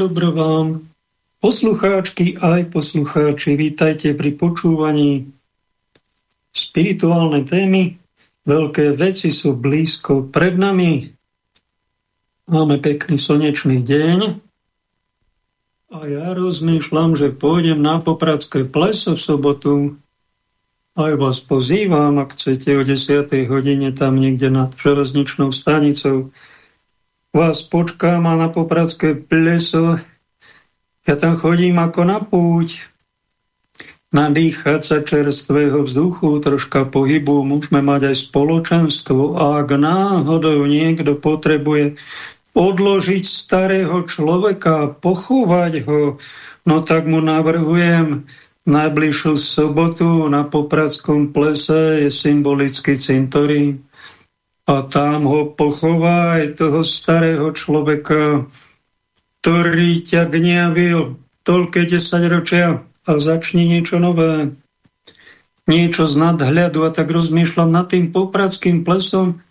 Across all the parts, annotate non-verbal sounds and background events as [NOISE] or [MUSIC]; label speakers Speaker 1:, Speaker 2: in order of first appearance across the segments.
Speaker 1: Dobro vám, poslucháčky aj poslucháči, vítajte pri počúvaní spirituálnej témy. Veľké veci sú blízko pred nami. Máme pekný slnečný deň. A ja rozmýšľam, že pôjdem na Popradské pleso v sobotu. Aj vás pozývam, ak chcete o 10. hodine tam niekde nad železničnou stanicou vás počkám a na Popradské pleso. Ja tam chodím ako na púť. Nadýchať sa čerstvého vzduchu, troška pohybu, môžeme mať aj spoločenstvo. A ak náhodou niekto potrebuje odložiť starého človeka, pochovať ho, no tak mu navrhujem najbližšiu sobotu na Popradskom plese je symbolický cintorín a tam ho pochovaj toho starého človeka, ktorý ťa gniavil toľké desaťročia a začni niečo nové. Niečo z nadhľadu a tak rozmýšľam nad tým popradským plesom,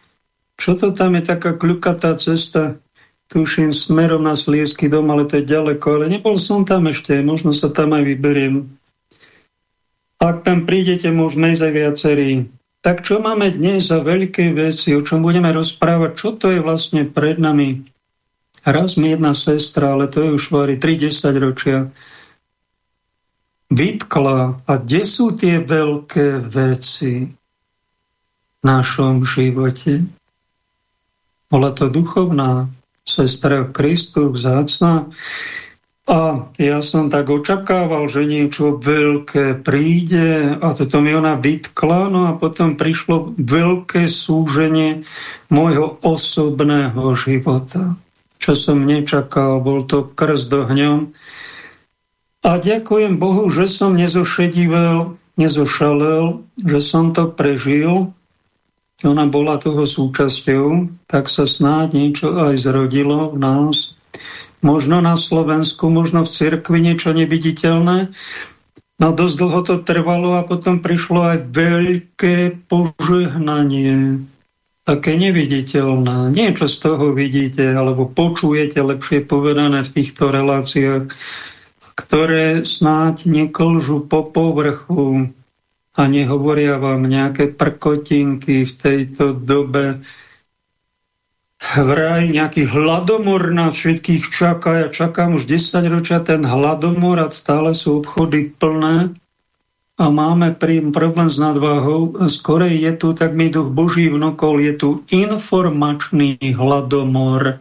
Speaker 1: čo to tam je taká kľukatá cesta, tuším smerom na Sliesky dom, ale to je ďaleko, ale nebol som tam ešte, možno sa tam aj vyberiem. Ak tam prídete, môžeme ísť aj viacerí. Tak čo máme dnes za veľké veci, o čom budeme rozprávať, čo to je vlastne pred nami? Raz mi jedna sestra, ale to je už vari 30 ročia, vytkla, a kde sú tie veľké veci v našom živote? Bola to duchovná sestra Kristu vzácna, a ja som tak očakával, že niečo veľké príde a toto mi ona vytkla, no a potom prišlo veľké súženie môjho osobného života. Čo som nečakal, bol to krst hňom. A ďakujem Bohu, že som nezošedivel, nezošalel, že som to prežil. Ona bola toho súčasťou, tak sa snáď niečo aj zrodilo v nás možno na Slovensku, možno v cirkvi niečo neviditeľné. No dosť dlho to trvalo a potom prišlo aj veľké požehnanie, také neviditeľné. Niečo z toho vidíte, alebo počujete, lepšie povedané v týchto reláciách, ktoré snáď neklžu po povrchu a nehovoria vám nejaké prkotinky v tejto dobe vraj nejaký hladomor na všetkých čaká. Ja čakám už 10 ročia ten hladomor a stále sú obchody plné a máme problém s nadváhou. Skorej je tu, tak mi duch Boží vnokol, je tu informačný hladomor.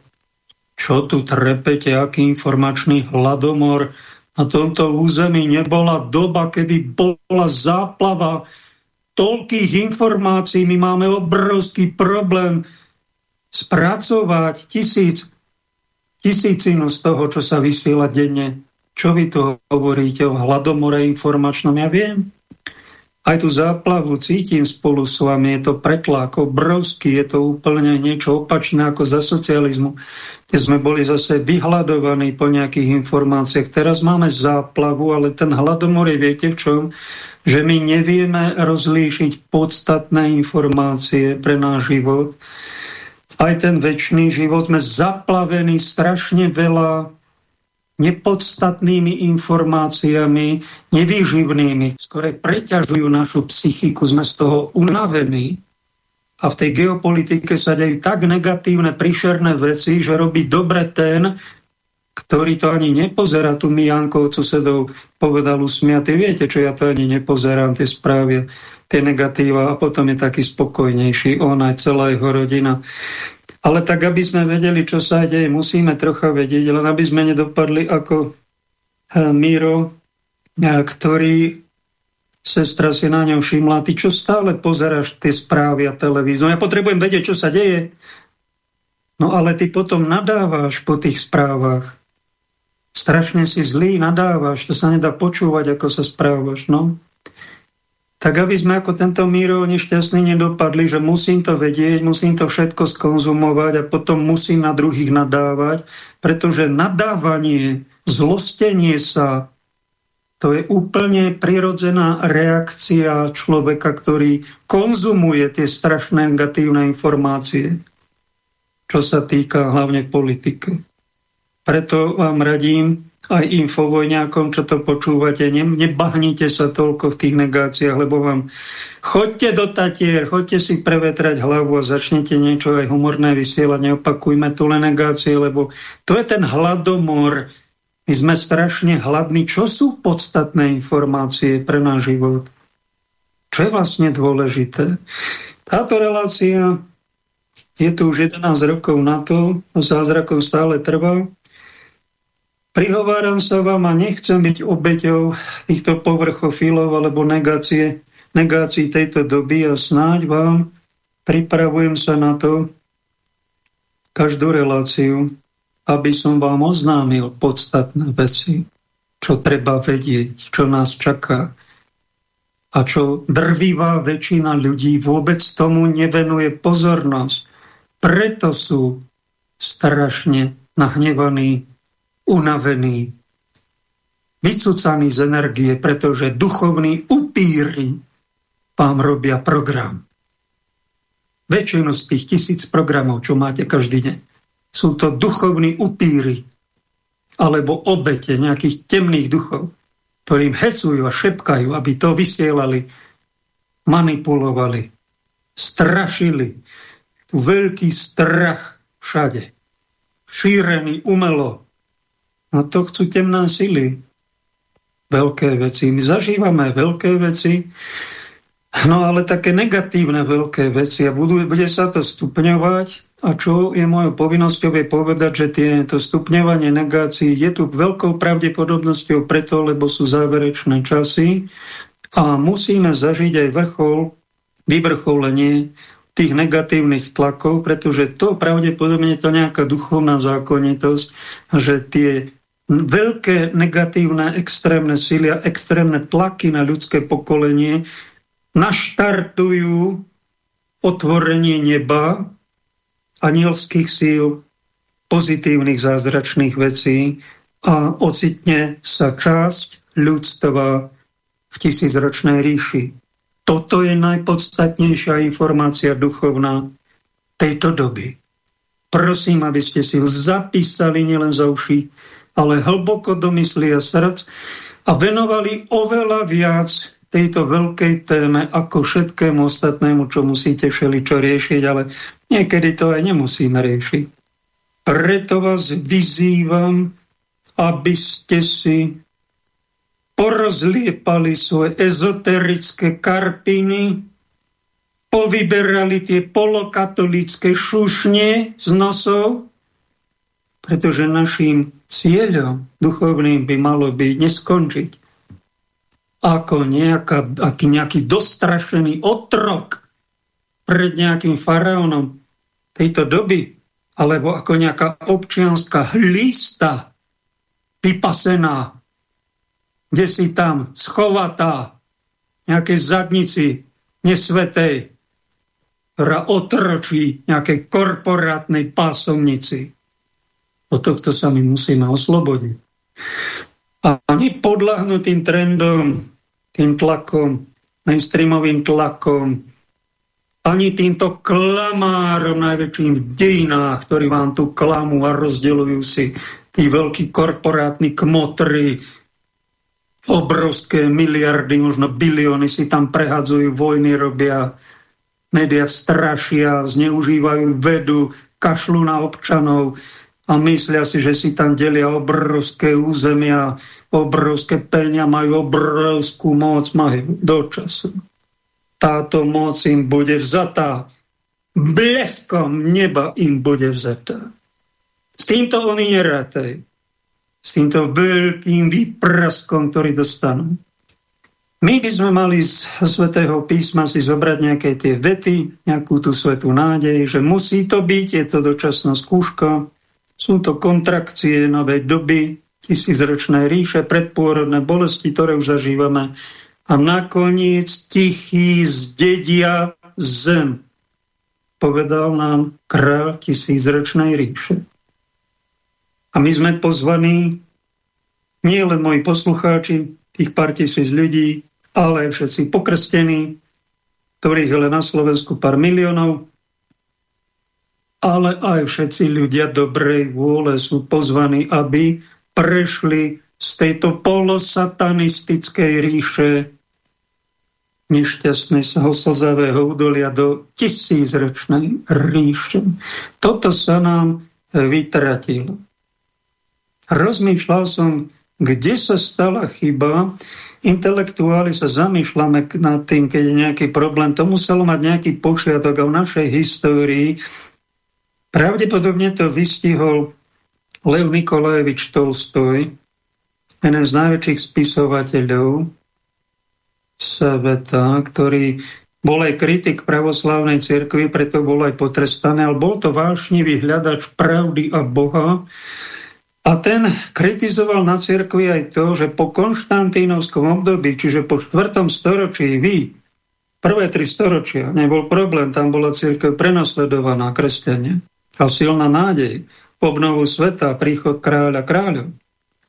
Speaker 1: Čo tu trepete, aký informačný hladomor? Na tomto území nebola doba, kedy bola záplava toľkých informácií. My máme obrovský problém spracovať tisíc, tisícinu z toho, čo sa vysiela denne. Čo vy tu hovoríte o hladomore informačnom? Ja viem. Aj tú záplavu cítim spolu s vami, je to pretlak obrovský, je to úplne niečo opačné ako za socializmu, kde sme boli zase vyhľadovaní po nejakých informáciách. Teraz máme záplavu, ale ten hladomor je, viete v čom? Že my nevieme rozlíšiť podstatné informácie pre náš život aj ten väčší život sme zaplavení strašne veľa nepodstatnými informáciami, nevýživnými, ktoré preťažujú našu psychiku, sme z toho unavení. A v tej geopolitike sa dejú tak negatívne, príšerné veci, že robí dobre ten, ktorý to ani nepozerá, tu mi Janko susedov povedal usmiatý, viete, čo ja to ani nepozerám, tie správy tie negatíva a potom je taký spokojnejší on aj celá jeho rodina. Ale tak, aby sme vedeli, čo sa deje, musíme trocha vedieť, len aby sme nedopadli ako eh, Miro, eh, ktorý sestra si na ňom všimla, ty čo stále pozeráš tie správy a televízu? No ja potrebujem vedieť, čo sa deje. No ale ty potom nadávaš po tých správach. Strašne si zlý, nadávaš, to sa nedá počúvať, ako sa správaš. No tak aby sme ako tento Míro nešťastný nedopadli, že musím to vedieť, musím to všetko skonzumovať a potom musím na druhých nadávať, pretože nadávanie, zlostenie sa, to je úplne prirodzená reakcia človeka, ktorý konzumuje tie strašné negatívne informácie, čo sa týka hlavne politiky. Preto vám radím, aj infovojňákom, čo to počúvate, ne, nebahnite sa toľko v tých negáciách, lebo vám chodte do Tatier, chodte si prevetrať hlavu a začnete niečo aj humorné vysielať, neopakujme tu len negácie, lebo to je ten hladomor. My sme strašne hladní. Čo sú podstatné informácie pre náš život? Čo je vlastne dôležité? Táto relácia je tu už 11 rokov na to, zázrakov stále trvá. Prihováram sa vám a nechcem byť obeťou týchto povrchofilov alebo negácie, negácií tejto doby a snáď vám pripravujem sa na to každú reláciu, aby som vám oznámil podstatné veci, čo treba vedieť, čo nás čaká a čo drvivá väčšina ľudí vôbec tomu nevenuje pozornosť. Preto sú strašne nahnevaní unavený, vycúcaný z energie, pretože duchovní upíry vám robia program. Väčšinu z tých tisíc programov, čo máte každý deň, sú to duchovní upíry alebo obete nejakých temných duchov, ktorým hecujú a šepkajú, aby to vysielali, manipulovali, strašili. Tu veľký strach všade. Šírený umelo, No to chcú temná sily. Veľké veci. My zažívame veľké veci, no ale také negatívne veľké veci a budú, bude sa to stupňovať a čo je mojou povinnosťou je povedať, že tieto stupňovanie negácií je tu veľkou pravdepodobnosťou preto, lebo sú záverečné časy a musíme zažiť aj vrchol, vyvrcholenie tých negatívnych tlakov, pretože to pravdepodobne je to nejaká duchovná zákonitosť, že tie veľké negatívne extrémne síly a extrémne tlaky na ľudské pokolenie naštartujú otvorenie neba, anielských síl, pozitívnych zázračných vecí a ocitne sa časť ľudstva v tisícročnej ríši. Toto je najpodstatnejšia informácia duchovná tejto doby. Prosím, aby ste si ho zapísali nielen za uši, ale hlboko do mysli a srdc a venovali oveľa viac tejto veľkej téme ako všetkému ostatnému, čo musíte všeličo riešiť, ale niekedy to aj nemusíme riešiť. Preto vás vyzývam, aby ste si porozliepali svoje ezoterické karpiny, povyberali tie polokatolické šušne z nosov, pretože našim cieľom duchovným by malo byť neskončiť ako nejaká, aký nejaký dostrašený otrok pred nejakým faraónom tejto doby, alebo ako nejaká občianská hlista vypasená, kde si tam schovatá nejakej zadnici nesvetej, ktorá otročí nejakej korporátnej pásomnici. Od tohto sa my musíme oslobodiť. A ani podľahnutým trendom, tým tlakom, mainstreamovým tlakom, ani týmto klamárom najväčším v dejinách, ktorí vám tu klamú a rozdelujú si tí veľkí korporátni kmotry, obrovské miliardy, možno bilióny si tam prehadzujú, vojny robia, média strašia, zneužívajú vedu, kašľú na občanov, a myslia si, že si tam delia obrovské územia, obrovské penia, majú obrovskú moc, majú do času. Táto moc im bude vzatá. Bleskom neba im bude vzatá. S týmto oni nerátajú. S týmto veľkým výpraskom, ktorý dostanú. My by sme mali z svätého písma si zobrať nejaké tie vety, nejakú tú svetú nádej, že musí to byť, je to dočasná skúška, sú to kontrakcie novej doby, tisícročné ríše, predpôrodné bolesti, ktoré už zažívame. A nakoniec tichý zdedia zem, povedal nám král tisícročnej ríše. A my sme pozvaní, nie len moji poslucháči, tých pár tisíc ľudí, ale aj všetci pokrstení, ktorých je len na Slovensku pár miliónov, ale aj všetci ľudia dobrej vôle sú pozvaní, aby prešli z tejto polosatanistickej ríše nešťastného slzavého údolia do tisícročnej ríše. Toto sa nám vytratilo. Rozmýšľal som, kde sa stala chyba. Intelektuáli sa zamýšľame nad tým, keď je nejaký problém. To muselo mať nejaký počiatok a v našej histórii pravdepodobne to vystihol Lev Nikolajevič Tolstoj, jeden z najväčších spisovateľov sveta, ktorý bol aj kritik pravoslavnej cirkvi, preto bol aj potrestaný, ale bol to vášnivý hľadač pravdy a Boha. A ten kritizoval na cirkvi aj to, že po konštantínovskom období, čiže po 4. storočí, vy, prvé tri storočia, nebol problém, tam bola cirkev prenasledovaná, kresťania. A silná nádej, obnovu sveta, príchod kráľa kráľov.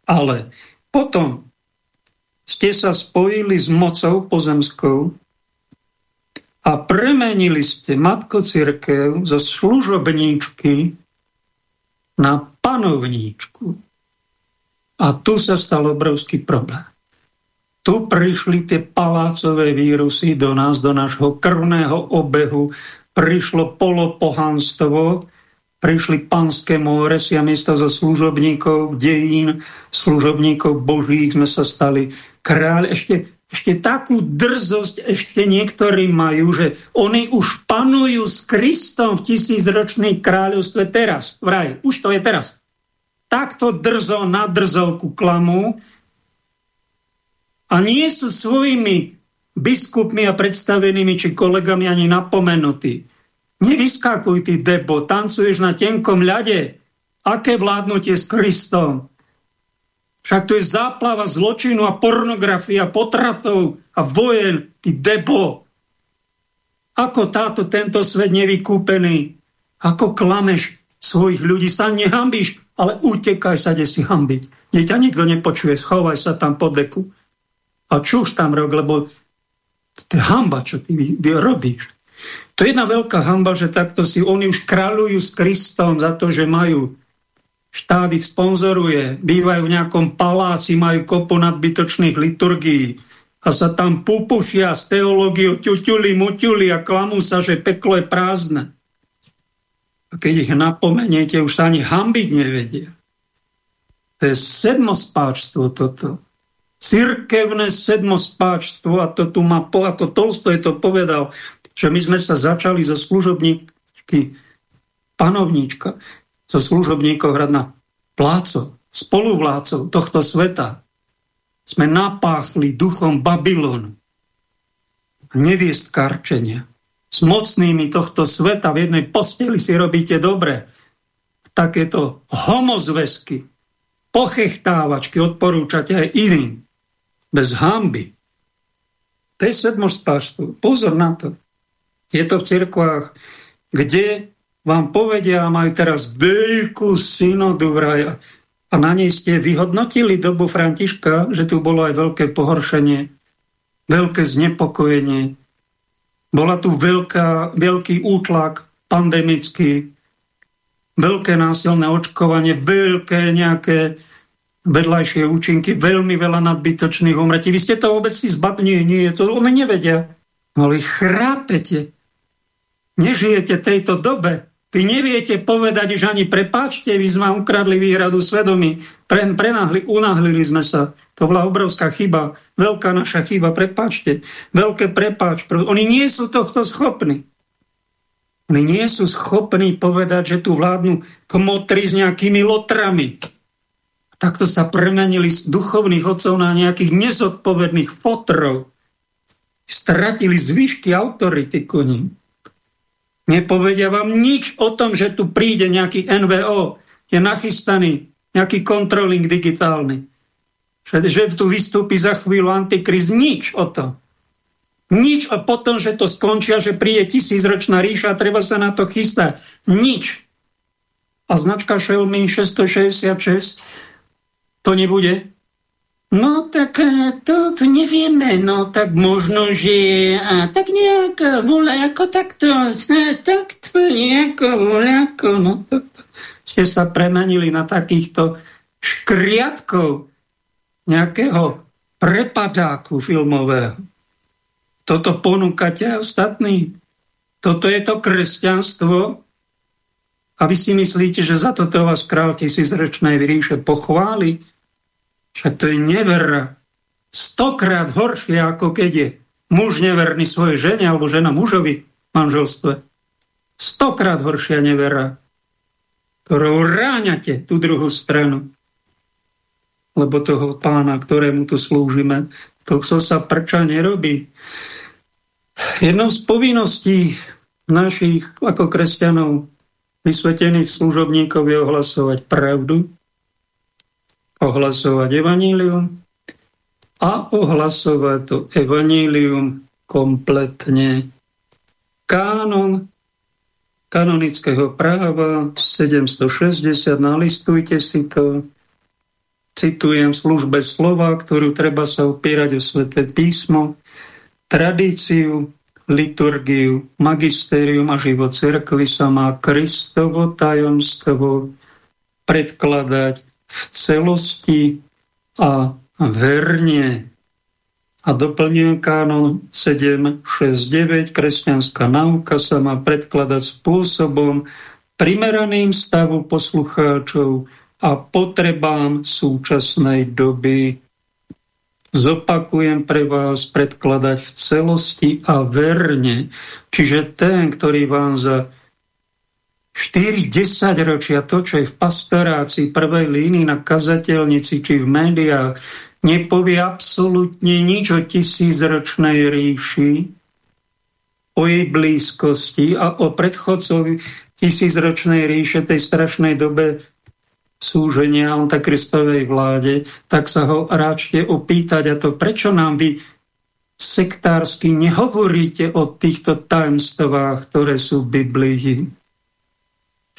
Speaker 1: Ale potom ste sa spojili s mocou pozemskou a premenili ste Matko Církev zo služobníčky na panovníčku. A tu sa stal obrovský problém. Tu prišli tie palácové vírusy do nás, do nášho krvného obehu, prišlo polopohanstvo, prišli panské móresy a miesto zo služobníkov dejín, služobníkov božích sme sa stali kráľ. Ešte, ešte takú drzosť ešte niektorí majú, že oni už panujú s Kristom v tisícročnej kráľovstve teraz. Vraj, už to je teraz. Takto drzo na drzovku klamú a nie sú svojimi biskupmi a predstavenými či kolegami ani napomenutí. Nevyskakuj ty, debo, tancuješ na tenkom ľade. Aké vládnutie s Kristom? Však to je záplava zločinu a pornografia, potratov a vojen, ty debo. Ako táto tento svet nevykúpený? Ako klameš svojich ľudí? Sa nehambíš, ale utekaj sa, kde si hambiť. Kde nikto nepočuje, schovaj sa tam pod deku. A čuž tam rok, lebo to je hamba, čo ty robíš. To je jedna veľká hamba, že takto si oni už kráľujú s Kristom za to, že majú štát ich sponzoruje, bývajú v nejakom paláci, majú kopu nadbytočných liturgií a sa tam pupušia s teológiou ťuťuli, muťuli a klamú sa, že peklo je prázdne. A keď ich napomeniete, už sa ani hambiť nevedia. To je sedmospáčstvo toto. Cirkevné sedmospáčstvo a to tu má, ako Tolstoj to povedal, že my sme sa začali zo služobníčky panovníčka, zo služobníkov hrať na pláco, spoluvlácov tohto sveta. Sme napáchli duchom Babylonu. Neviest karčenia. S mocnými tohto sveta v jednej posteli si robíte dobre. Takéto homozvesky, pochechtávačky odporúčate aj iným. Bez hamby. To je sedmospáštvo. Pozor na to. Je to v cirkvách, kde vám povedia, majú teraz veľkú synodu vraj a na nej ste vyhodnotili dobu Františka, že tu bolo aj veľké pohoršenie, veľké znepokojenie. Bola tu veľká, veľký útlak pandemický, veľké násilné očkovanie, veľké nejaké vedľajšie účinky, veľmi veľa nadbytočných umretí. Vy ste to vôbec si zbabní, nie, to oni nevedia. Ale chrápete nežijete tejto dobe. Vy neviete povedať že ani prepáčte, vy sme ukradli výhradu svedomí, pre, prenahli, unahlili sme sa. To bola obrovská chyba, veľká naša chyba, prepáčte. Veľké prepáč. Oni nie sú tohto schopní. Oni nie sú schopní povedať, že tu vládnu kmotri s nejakými lotrami. Takto sa premenili z duchovných otcov na nejakých nezodpovedných fotrov. Stratili zvyšky autority ku ním. Nepovedia vám nič o tom, že tu príde nejaký NVO, je nachystaný nejaký kontroling digitálny. Že, že tu vystúpi za chvíľu Antikrist. Nič o tom. Nič a potom, že to skončia, že príde tisícročná ríša a treba sa na to chystať. Nič. A značka Xiaomi 666 to nebude. No tak e, to, to nevieme, no tak možno, že a, tak nejak voľako takto, takto nejako voľako, no to, ste sa premenili na takýchto škriatkov nejakého prepadáku filmového. Toto ponúkate ostatní. Toto je to kresťanstvo. A vy si myslíte, že za toto vás král tisícročnej ríše pochváli? Však to je nevera. Stokrát horšie, ako keď je muž neverný svojej žene alebo žena mužovi v manželstve. Stokrát horšia nevera, ktorou ráňate tú druhú stranu. Lebo toho pána, ktorému tu slúžime, to sa prča nerobí. Jednou z povinností našich ako kresťanov vysvetených služobníkov je ohlasovať pravdu, ohlasovať evanílium a ohlasovať to evanílium kompletne. Kánon kanonického práva 760, nalistujte si to, citujem službe slova, ktorú treba sa opierať o sveté písmo, tradíciu, liturgiu, magistérium a život cirkvi sa má Kristovo tajomstvo predkladať v celosti a verne. A doplňujem kánon 769, kresťanská nauka sa má predkladať spôsobom primeraným stavu poslucháčov a potrebám súčasnej doby. Zopakujem pre vás predkladať v celosti a verne. Čiže ten, ktorý vám za 4 10 ročia to, čo je v pastorácii prvej línii na kazateľnici či v médiách, nepovie absolútne nič o tisícročnej ríši, o jej blízkosti a o predchodcovi tisícročnej ríše, tej strašnej dobe súženia antakristovej vláde, tak sa ho ráčte opýtať a to, prečo nám vy sektársky nehovoríte o týchto tajemstvách, ktoré sú v Biblii.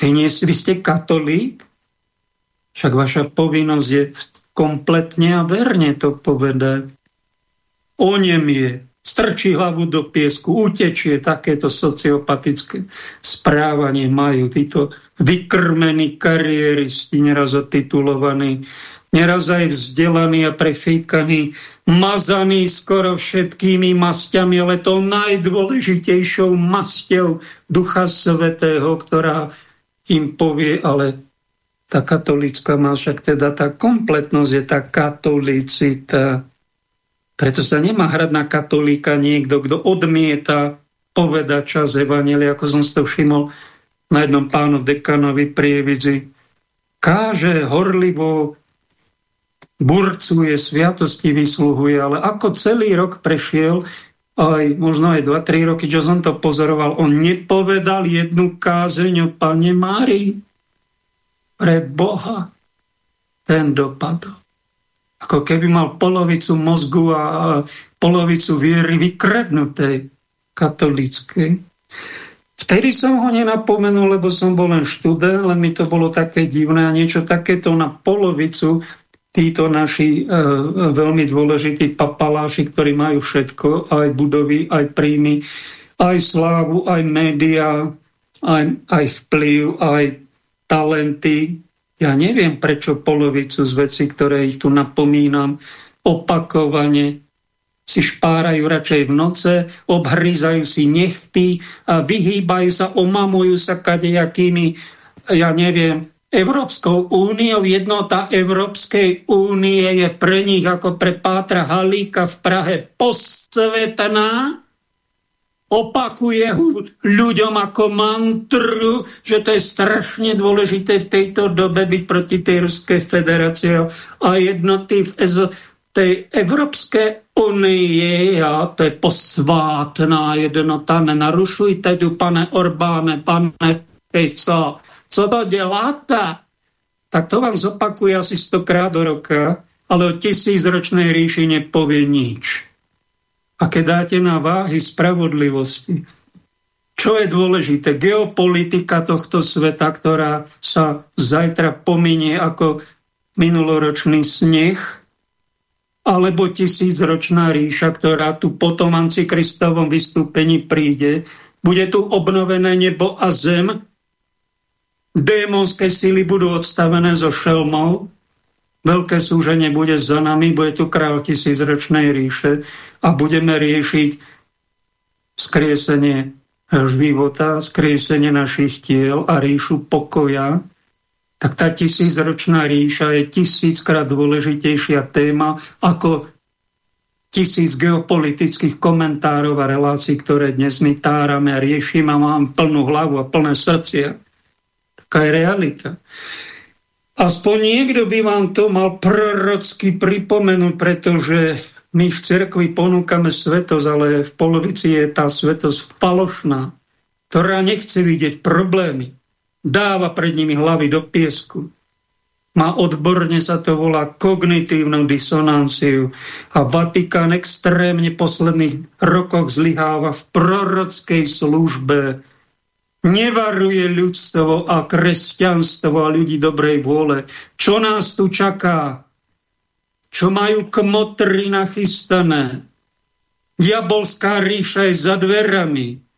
Speaker 1: Vy, nie, vy ste katolík? Však vaša povinnosť je kompletne a verne to povedať. Onemie, strčí hlavu do piesku, utečie, takéto sociopatické správanie majú títo vykrmení kariéristi, neraz otitulovaní, neraz aj vzdelaní a prefíkaní, mazaní skoro všetkými masťami, ale tou najdôležitejšou masťou Ducha Svetého, ktorá im povie, ale tá katolická má však teda tá kompletnosť je tá katolicita. Preto sa nemá hrať na katolíka niekto, kto odmieta povedať čas Evangelia, ako som si to všimol na jednom pánu dekanovi prievidzi. Káže horlivo, burcuje, sviatosti vysluhuje, ale ako celý rok prešiel, aj možno aj 2-3 roky, čo som to pozoroval, on nepovedal jednu kázeň o Pane Márii pre Boha ten dopadol. Ako keby mal polovicu mozgu a polovicu viery vykradnutej katolíckej. Vtedy som ho nenapomenul, lebo som bol len študent, len mi to bolo také divné a niečo takéto na polovicu títo naši e, veľmi dôležití papaláši, ktorí majú všetko, aj budovy, aj príjmy, aj slávu, aj média, aj, aj vplyv, aj talenty. Ja neviem, prečo polovicu z vecí, ktoré ich tu napomínam, opakovane si špárajú radšej v noce, obhrízajú si nechty vyhýbajú sa, omamujú sa kadejakými, ja neviem, Európskou úniou. Jednota Európskej únie je pre nich ako pre Pátra Halíka v Prahe posvetná. Opakuje ľuďom ako mantru, že to je strašne dôležité v tejto dobe byť proti tej Ruskej federácii a jednoty v EZO, tej Európskej unie, a to je posvátná jednota, nenarušujte tu, pane Orbáne, pane Fico, co to děláte? Tak to vám zopakuje asi stokrát do roka, ale o tisícročnej ríši nepovie nič. A keď dáte na váhy spravodlivosti, čo je dôležité? Geopolitika tohto sveta, ktorá sa zajtra pominie ako minuloročný sneh, alebo tisícročná ríša, ktorá tu po tom antikristovom vystúpení príde. Bude tu obnovené nebo a zem, démonské síly budú odstavené zo šelmov, veľké súženie bude za nami, bude tu král tisícročnej ríše a budeme riešiť skriesenie života, skriesenie našich tiel a ríšu pokoja, tak tá tisícročná ríša je tisíckrát dôležitejšia téma ako tisíc geopolitických komentárov a relácií, ktoré dnes my tárame a riešime a mám plnú hlavu a plné srdcia. Taká je realita. Aspoň niekto by vám to mal prorocky pripomenúť, pretože my v cerkvi ponúkame svetosť, ale v polovici je tá svetosť falošná, ktorá nechce vidieť problémy dáva pred nimi hlavy do piesku. Má odborne sa to volá kognitívnu disonanciu a Vatikán extrémne posledných rokoch zlyháva v prorockej službe. Nevaruje ľudstvo a kresťanstvo a ľudí dobrej vôle. Čo nás tu čaká? Čo majú kmotry nachystané? Diabolská ríša je za dverami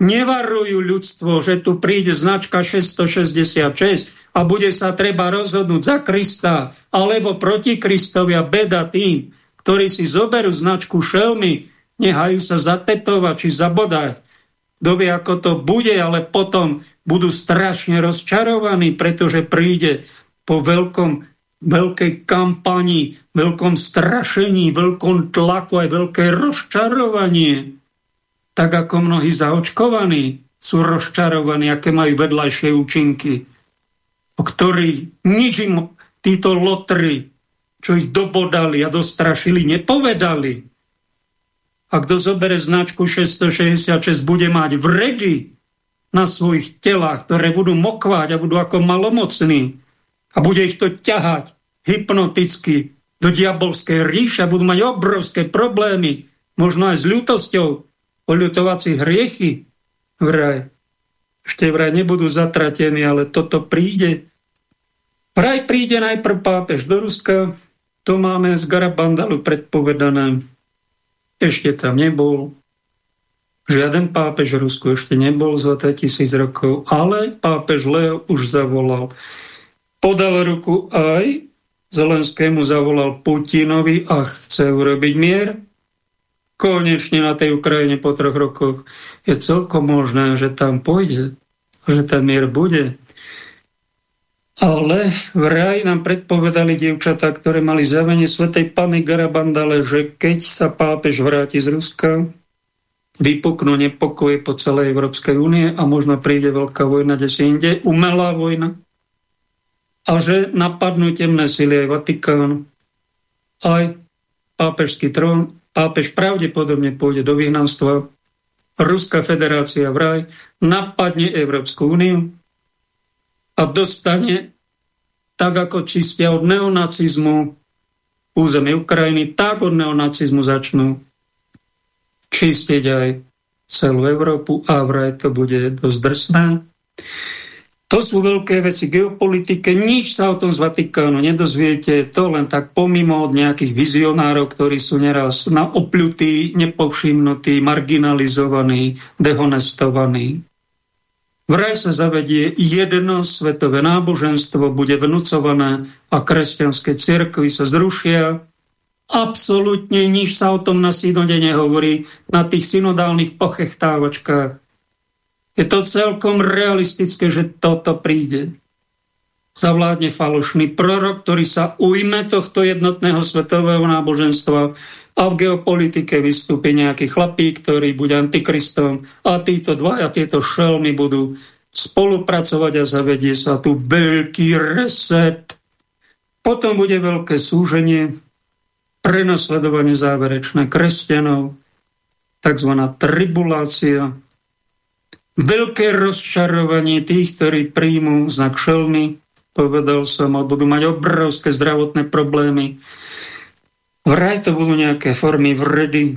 Speaker 1: nevarujú ľudstvo, že tu príde značka 666 a bude sa treba rozhodnúť za Krista alebo proti Kristovi a beda tým, ktorí si zoberú značku šelmy, nehajú sa zatetovať či zabodať. Kto vie, ako to bude, ale potom budú strašne rozčarovaní, pretože príde po veľkom, veľkej kampani, veľkom strašení, veľkom tlaku aj veľké rozčarovanie tak ako mnohí zaočkovaní sú rozčarovaní, aké majú vedľajšie účinky, o ktorých nič im títo lotry, čo ich dobodali a dostrašili, nepovedali. A kto zobere značku 666, bude mať vredy na svojich telách, ktoré budú mokvať a budú ako malomocní. A bude ich to ťahať hypnoticky do diabolskej ríše, budú mať obrovské problémy, možno aj s ľutosťou, oľutovací hriechy vraj. Ešte vraj nebudú zatratení, ale toto príde. Vraj príde najprv pápež do Ruska, to máme z Garabandalu predpovedané. Ešte tam nebol. Žiaden pápež Rusku ešte nebol za tisíc rokov, ale pápež Leo už zavolal. Podal ruku aj Zelenskému zavolal Putinovi a chce urobiť mier konečne na tej Ukrajine po troch rokoch, je celkom možné, že tam pôjde, že ten mier bude. Ale vraj nám predpovedali dievčatá, ktoré mali zavenie svetej Pany Garabandale, že keď sa pápež vráti z Ruska, vypuknú nepokoje po celej Európskej únie a možno príde veľká vojna, kde si inde, umelá vojna. A že napadnú temné sily aj Vatikán, aj pápežský trón pápež pravdepodobne pôjde do vyhnanstva, Ruská federácia vraj napadne Európsku úniu a dostane, tak ako čistia od neonacizmu územie Ukrajiny, tak od neonacizmu začnú čistiť aj celú Európu a vraj to bude dosť drsné. To sú veľké veci geopolitike, nič sa o tom z Vatikánu nedozviete, to len tak pomimo od nejakých vizionárov, ktorí sú neraz na opľutí, nepovšimnutí, marginalizovaní, dehonestovaní. Vraj sa zavedie jedno svetové náboženstvo, bude vnúcované a kresťanské cirkvy sa zrušia. Absolutne nič sa o tom na synode nehovorí, na tých synodálnych pochechtávačkách. Je to celkom realistické, že toto príde. Zavládne falošný prorok, ktorý sa ujme tohto jednotného svetového náboženstva a v geopolitike vystúpi nejaký chlapík, ktorý bude antikristom a títo dvaja, tieto šelmy budú spolupracovať a zavedie sa tu veľký reset. Potom bude veľké súženie, prenasledovanie záverečné kresťanov, tzv. tribulácia, veľké rozčarovanie tých, ktorí príjmú znak šelmy, povedal som, a budú mať obrovské zdravotné problémy. Vraj to budú nejaké formy vredy.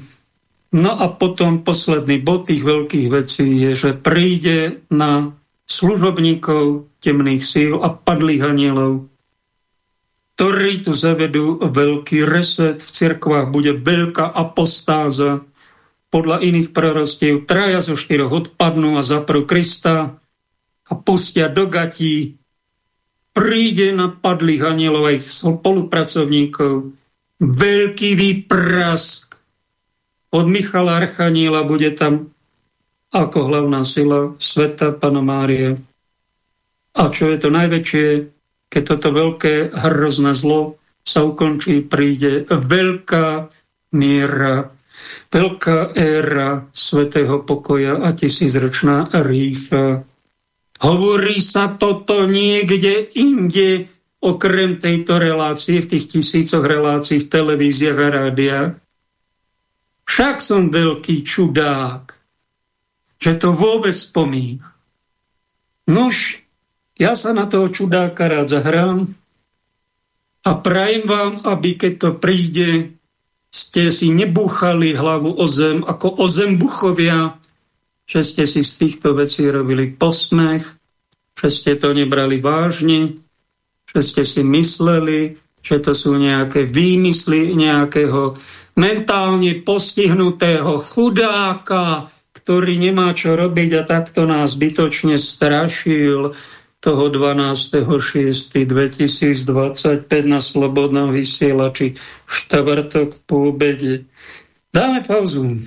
Speaker 1: No a potom posledný bod tých veľkých vecí je, že príde na služobníkov temných síl a padlých anielov
Speaker 2: ktorí tu zavedú veľký reset. V cirkvách bude veľká apostáza. Podľa iných prorostiev traja zo štyroch odpadnú a zaprú Krista a pustia do gatí. Príde na padlých anielov a ich spolupracovníkov veľký výprask. Od Michala Archaniela bude tam ako hlavná sila sveta Pana Mária. A čo je to najväčšie, keď toto veľké hrozné zlo sa ukončí, príde veľká miera, veľká éra svetého pokoja a tisícročná ríša. Hovorí sa toto niekde inde, okrem tejto relácie, v tých tisícoch relácií v televíziách a rádiách. Však som veľký čudák, že to vôbec spomína. Nož, ja sa na toho čudáka rád zahrám a prajem vám, aby keď to príde, ste si nebúchali hlavu o zem ako o zembuchovia, že ste si z týchto vecí robili posmech, že ste to nebrali vážne, že ste si mysleli, že to sú nejaké výmysly nejakého mentálne postihnutého chudáka, ktorý nemá čo robiť a takto nás bytočne strašil toho 12.6.2025 na Slobodnom vysielači štvrtok po obede. Dáme pauzu.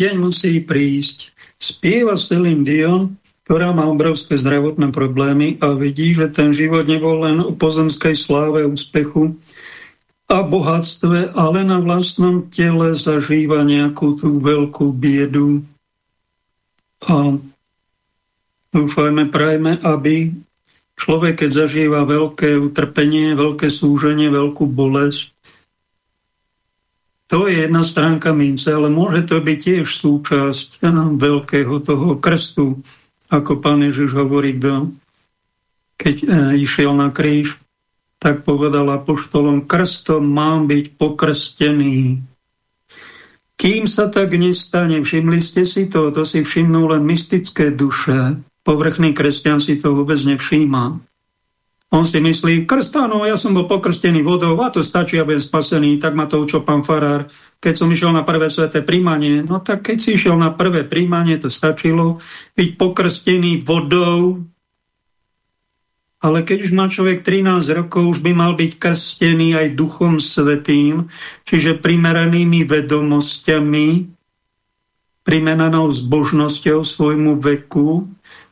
Speaker 1: Deň musí prísť. Spieva Celine Dion, ktorá má obrovské zdravotné problémy a vidí, že ten život nebol len o pozemskej sláve, úspechu a bohatstve, ale na vlastnom tele zažíva nejakú tú veľkú biedu. A dúfajme, prajme, aby človek, keď zažíva veľké utrpenie, veľké súženie, veľkú bolesť, to je jedna stránka mince, ale môže to byť tiež súčasť veľkého toho krstu, ako pán Ježiš hovorí, kto, keď e, išiel na kríž, tak povedal apoštolom, krstom mám byť pokrstený. Kým sa tak nestane, všimli ste si to, to si všimnú len mystické duše, povrchný kresťan si to vôbec nevšíma. On si myslí, krstano, ja som bol pokrstený vodou a to stačí, aby budem spasený, tak ma to učil pán Farár. Keď som išiel na prvé sveté príjmanie, no tak keď si išiel na prvé príjmanie, to stačilo byť pokrstený vodou, ale keď už má človek 13 rokov, už by mal byť krstený aj duchom svetým, čiže primeranými vedomosťami, primeranou zbožnosťou svojmu veku,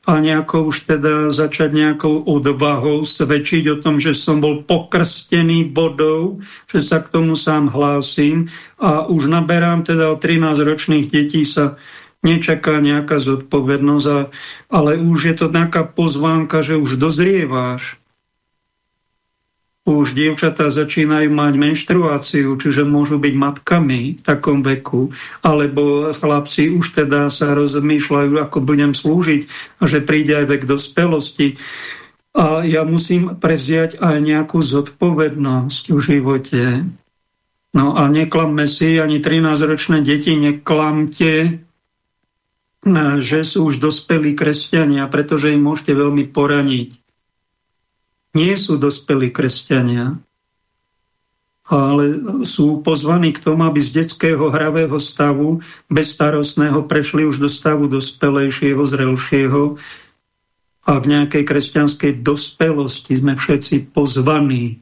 Speaker 1: a nejako už teda začať nejakou odvahou svedčiť o tom, že som bol pokrstený vodou, že sa k tomu sám hlásim a už naberám teda o 13 ročných detí sa nečaká nejaká zodpovednosť, ale už je to nejaká pozvánka, že už dozrieváš, už dievčatá začínajú mať menštruáciu, čiže môžu byť matkami v takom veku, alebo chlapci už teda sa rozmýšľajú, ako budem slúžiť že príde aj vek dospelosti. A ja musím prevziať aj nejakú zodpovednosť v živote. No a neklamme si, ani 13-ročné deti neklamte, že sú už dospelí kresťania, pretože im môžete veľmi poraniť nie sú dospelí kresťania, ale sú pozvaní k tomu, aby z detského hravého stavu, bezstarostného, prešli už do stavu dospelejšieho, zrelšieho a v nejakej kresťanskej dospelosti sme všetci pozvaní.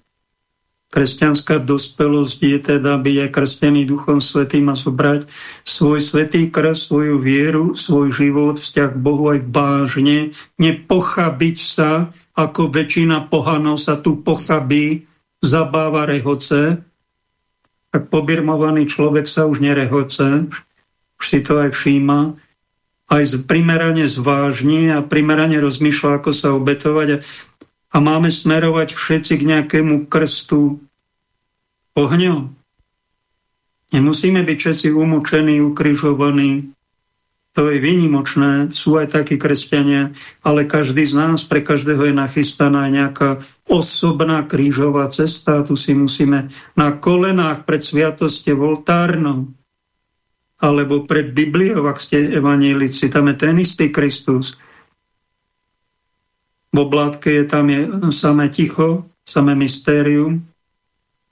Speaker 1: Kresťanská dospelosť je teda byť krstený Duchom Svetým a zobrať svoj svetý krst, svoju vieru, svoj život, vzťah k Bohu aj vážne, nepochabiť sa, ako väčšina pohanov sa tu pochabí, zabáva rehoce, tak pobirmovaný človek sa už nerehoce, už si to aj všíma, aj primerane zvážni a primerane rozmýšľa, ako sa obetovať. A máme smerovať všetci k nejakému krstu ohňom. Nemusíme byť všetci umúčení, ukrižovaní, to je výnimočné, sú aj takí kresťania, ale každý z nás, pre každého je nachystaná nejaká osobná krížová cesta. Tu si musíme na kolenách pred sviatosti voltárnou alebo pred Bibliou, ak ste evanílici, tam je ten istý Kristus. V oblátke je tam je samé ticho, samé mystérium.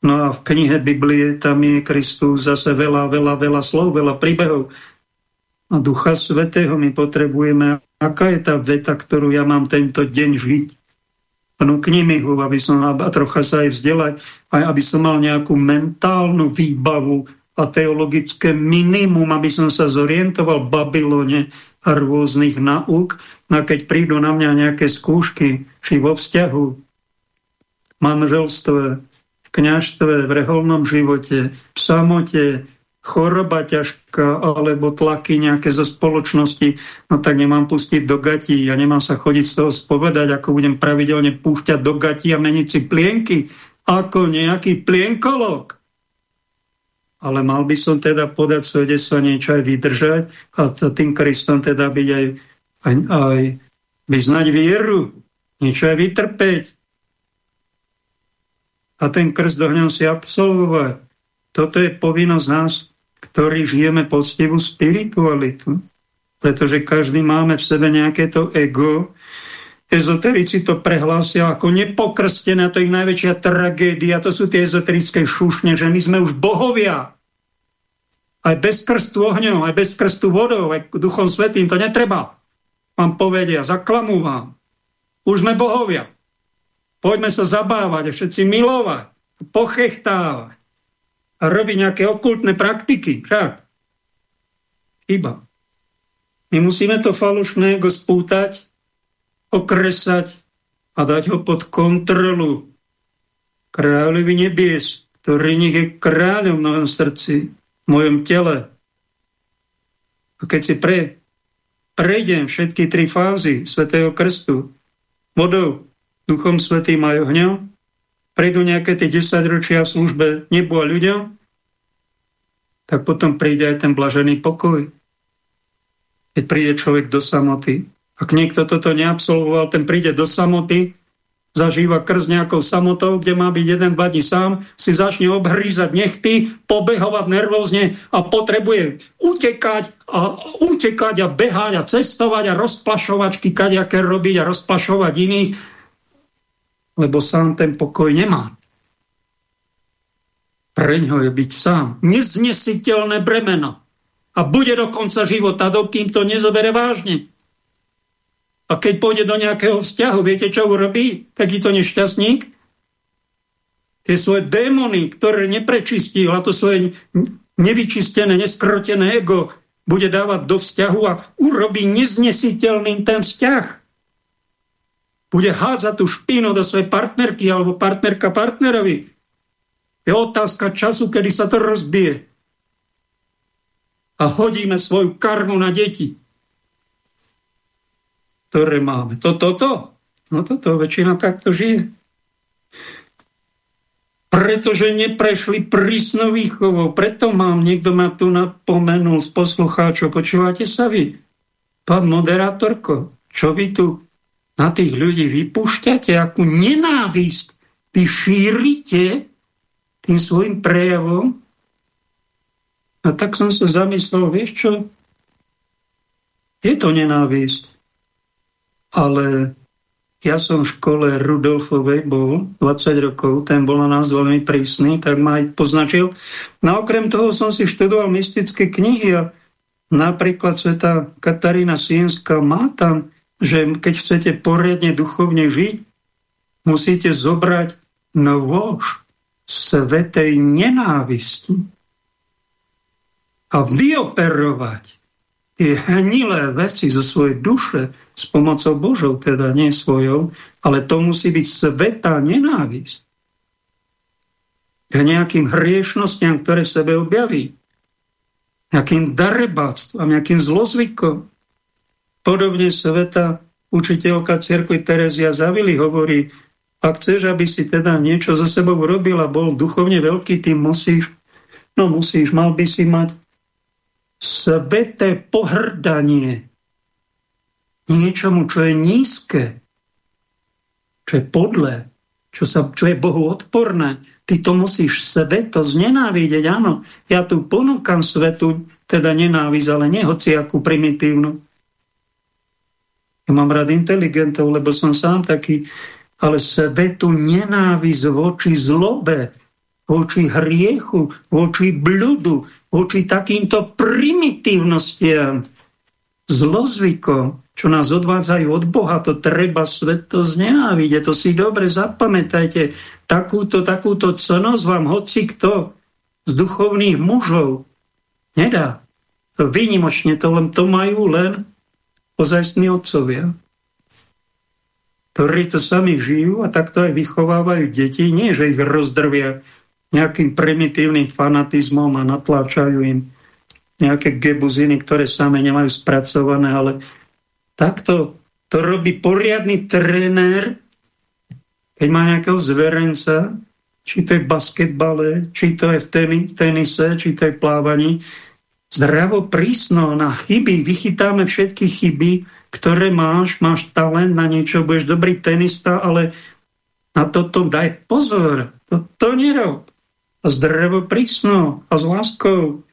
Speaker 1: No a v knihe Biblie tam je Kristus zase veľa, veľa, veľa slov, veľa príbehov Ducha Svetého my potrebujeme. Aká je tá veta, ktorú ja mám tento deň žiť? Vnúkni mi ho, aby som a trocha sa aj vzdelať, aj aby som mal nejakú mentálnu výbavu a teologické minimum, aby som sa zorientoval v Babylone a rôznych nauk. A keď prídu na mňa nejaké skúšky, či vo vzťahu, manželstve, v kniažstve, v reholnom živote, v samote, choroba ťažká alebo tlaky nejaké zo spoločnosti, no tak nemám pustiť do gatí, ja nemám sa chodiť z toho spovedať, ako budem pravidelne púšťať do gatí a meniť si plienky, ako nejaký plienkolog. Ale mal by som teda podať svedectvo niečo aj vydržať a tým Kristom teda byť aj, aj, aj vyznať vieru, niečo aj vytrpeť. A ten krst do si absolvovať. Toto je povinnosť nás, ktorí žijeme poctivú spiritualitu. Pretože každý máme v sebe nejaké to ego. Ezoterici to prehlásia ako nepokrstené, to ich najväčšia tragédia, to sú tie ezoterické šušne, že my sme už bohovia. Aj bez krstu ohňom, aj bez krstu vodou, aj duchom svetým, to netreba. Vám povedia, zaklamú vám. Už sme bohovia. Poďme sa zabávať a všetci milovať, pochechtávať a robí nejaké okultné praktiky. Však. chyba. My musíme to falošné spútať, okresať a dať ho pod kontrolu kráľovi nebies, ktorý nech je kráľom v mojom srdci, v mojom tele. A keď si pre, prejdem všetky tri fázy Svetého Krstu, vodou, Duchom Svetým a ohňom, prejdú nejaké tie 10 ročia v službe nebu a ľuďom, tak potom príde aj ten blažený pokoj. Keď príde človek do samoty. Ak niekto toto neabsolvoval, ten príde do samoty, zažíva krz nejakou samotou, kde má byť jeden, dva dní sám, si začne obhrízať nechty, pobehovať nervózne a potrebuje utekať a utekať a behať a cestovať a rozplašovačky kaďaké robiť a rozplašovať iných, lebo sám ten pokoj nemá. Preňho je byť sám. Neznesiteľné bremeno. A bude do konca života, dokým to nezobere vážne. A keď pôjde do nejakého vzťahu, viete, čo urobí takýto nešťastník? Tie svoje démony, ktoré neprečistil a to svoje nevyčistené, neskrotené ego bude dávať do vzťahu a urobí neznesiteľným ten vzťah. Bude hádzať tú špínu do svojej partnerky alebo partnerka partnerovi. Je otázka času, kedy sa to rozbije. A hodíme svoju karmu na deti ktoré máme. Toto, to, no toto väčšina takto žije. Pretože neprešli prísnou výchovou. Preto mám, niekto ma tu napomenul z poslucháčov. Počúvate sa vy? Pán moderátorko, čo vy tu na tých ľudí vypúšťate? Akú nenávisť vy šírite tým svojim prejavom? A tak som sa zamyslel, vieš čo? Je to nenávisť ale ja som v škole Rudolfovej bol 20 rokov, ten bol na nás veľmi prísny, tak ma aj poznačil. No okrem toho som si študoval mystické knihy a napríklad sveta Katarína Sienská má tam, že keď chcete poriadne duchovne žiť, musíte zobrať nôž svetej nenávisti a vyoperovať tie hnilé veci zo svojej duše s pomocou Božou, teda nie svojou, ale to musí byť svetá nenávisť k nejakým hriešnostiam, ktoré v sebe objaví, nejakým darebáctvom, nejakým zlozvykom. Podobne sveta učiteľka cirkvi Terezia Zavili hovorí, ak chceš, aby si teda niečo so sebou urobil a bol duchovne veľký, ty musíš, no musíš, mal by si mať sveté pohrdanie niečomu, čo je nízke, čo je podlé, čo, sa, čo je Bohu odporné. Ty to musíš sveto znenávidieť. Áno, ja tu ponúkam svetu, teda nenávisť, ale nie akú primitívnu. Ja mám rád inteligentov, lebo som sám taký, ale svetu nenávisť voči zlobe, voči hriechu, voči bludu, voči takýmto primitívnostiam, zlozvykom, čo nás odvádzajú od Boha, to treba sveto znenávidieť. To si dobre zapamätajte. Takúto, takúto cenosť vám hoci kto z duchovných mužov nedá. Výnimočne to len to majú len ozajstní otcovia, ktorí to sami žijú a takto aj vychovávajú deti. Nie, že ich rozdrvia nejakým primitívnym fanatizmom a natláčajú im nejaké gebuziny, ktoré same nemajú spracované, ale takto to robí poriadny tréner, keď má nejakého zverenca, či to je basketbale, či to je v tenise, či to je plávaní, zdravo prísno na chyby, vychytáme všetky chyby, ktoré máš, máš talent na niečo, budeš dobrý tenista, ale na toto daj pozor, to, to nerob. A zdrevo prísno a s láskou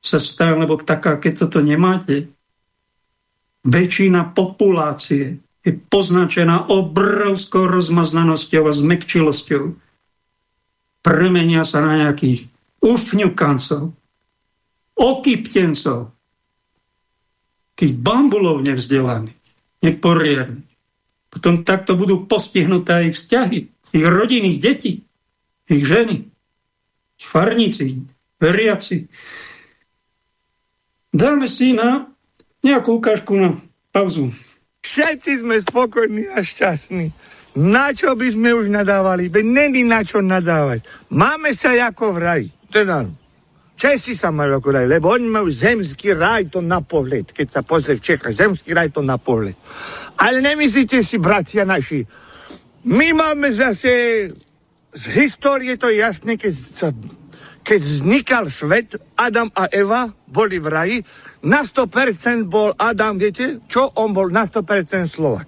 Speaker 1: sa stane, lebo taká, keď toto nemáte, väčšina populácie je poznačená obrovskou rozmaznanosťou a zmekčilosťou. Premenia sa na nejakých ufňukancov, okyptencov, tých bambulov nevzdelaných, neporiadných. Potom takto budú postihnuté ich vzťahy, ich rodinných detí ich ženy, ich farníci, veriaci. dáme si na nejakú ukážku na pauzu.
Speaker 3: Všetci sme spokojní a šťastní. Na čo by sme už nadávali? Veď není na čo nadávať. Máme sa ako v raji. Teda, Česi sa majú ako raj, lebo oni majú zemský raj to na pohľad. Keď sa pozrie v Čechách, zemský raj to na pohľad. Ale nemyslíte si, bratia naši, my máme zase z histórie to jasné, keď, sa, keď vznikal svet, Adam a Eva boli v raji, na 100% bol Adam, viete, čo? On bol na 100% Slovak.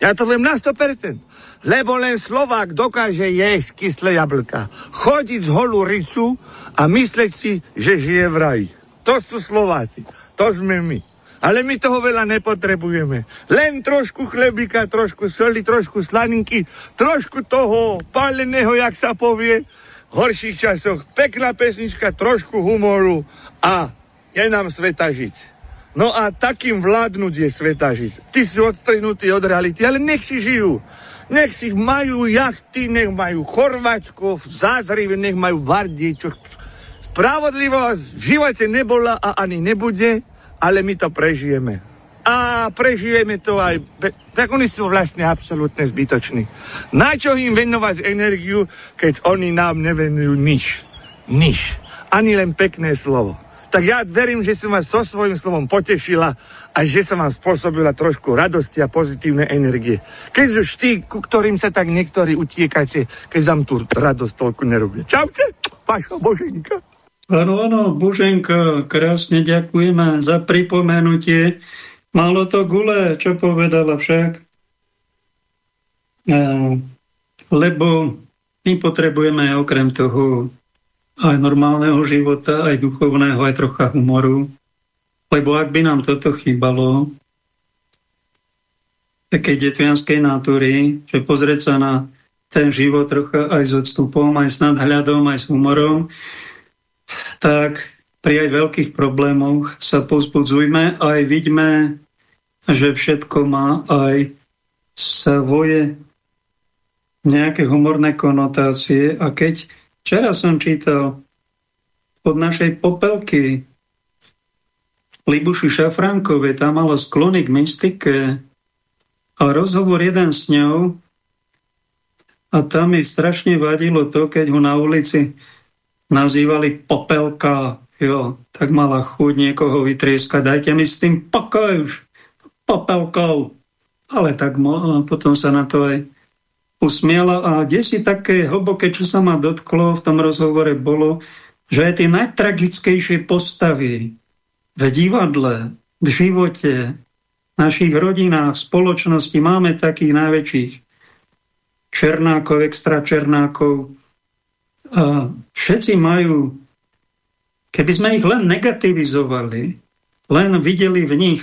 Speaker 3: Ja to viem na 100%. Lebo len Slovák dokáže jesť kyslé jablka, chodiť z holú ricu a mysleť si, že žije v raji. To sú Slováci. To sme my. Ale my toho veľa nepotrebujeme. Len trošku chlebika, trošku soli, trošku slaninky, trošku toho páleného, jak sa povie, v horších časoch. Pekná pesnička, trošku humoru a je nám sveta žiť. No a takým vládnuť je sveta žiť. Ty si odstrenutý od reality, ale nech si žijú. Nech si majú jachty, nech majú Chorvátsko, Zázrive, nech majú Bardie, čo Spravodlivosť v živote nebola a ani nebude, ale my to prežijeme. A prežijeme to aj, tak oni sú vlastne absolútne zbytoční. Na čo im venovať energiu, keď oni nám nevenujú nič. Nič. Ani len pekné slovo. Tak ja verím, že som vás so svojím slovom potešila a že som vám spôsobila trošku radosti a pozitívnej energie. Keď už tí, ku ktorým sa tak niektorí utiekate, keď vám tú radosť toľko nerobia. Čaute, Pašo Boženka.
Speaker 1: Áno, áno, Boženka, krásne ďakujeme za pripomenutie. Malo to gule, čo povedala však. Lebo my potrebujeme okrem toho aj normálneho života, aj duchovného, aj trocha humoru. Lebo ak by nám toto chýbalo, takej detvianskej natúry, že pozrieť sa na ten život trocha aj s odstupom, aj s nadhľadom, aj s humorom, tak pri aj veľkých problémoch sa pozbudzujme aj vidíme, že všetko má aj svoje nejaké humorné konotácie. A keď včera som čítal od našej popelky Libuši Šafránkovej, tá mala sklony k mystike a rozhovor jeden s ňou a tam mi strašne vadilo to, keď ho na ulici nazývali popelka, jo, tak mala chuť niekoho vytrieskať, dajte mi s tým pokoj už, popelkou. Ale tak potom sa na to aj usmiela a kde si také hlboké, čo sa ma dotklo v tom rozhovore bolo, že aj tie najtragickejšie postavy v divadle, v živote, v našich rodinách, v spoločnosti máme takých najväčších černákov, extra černákov, všetci majú, keby sme ich len negativizovali, len videli v nich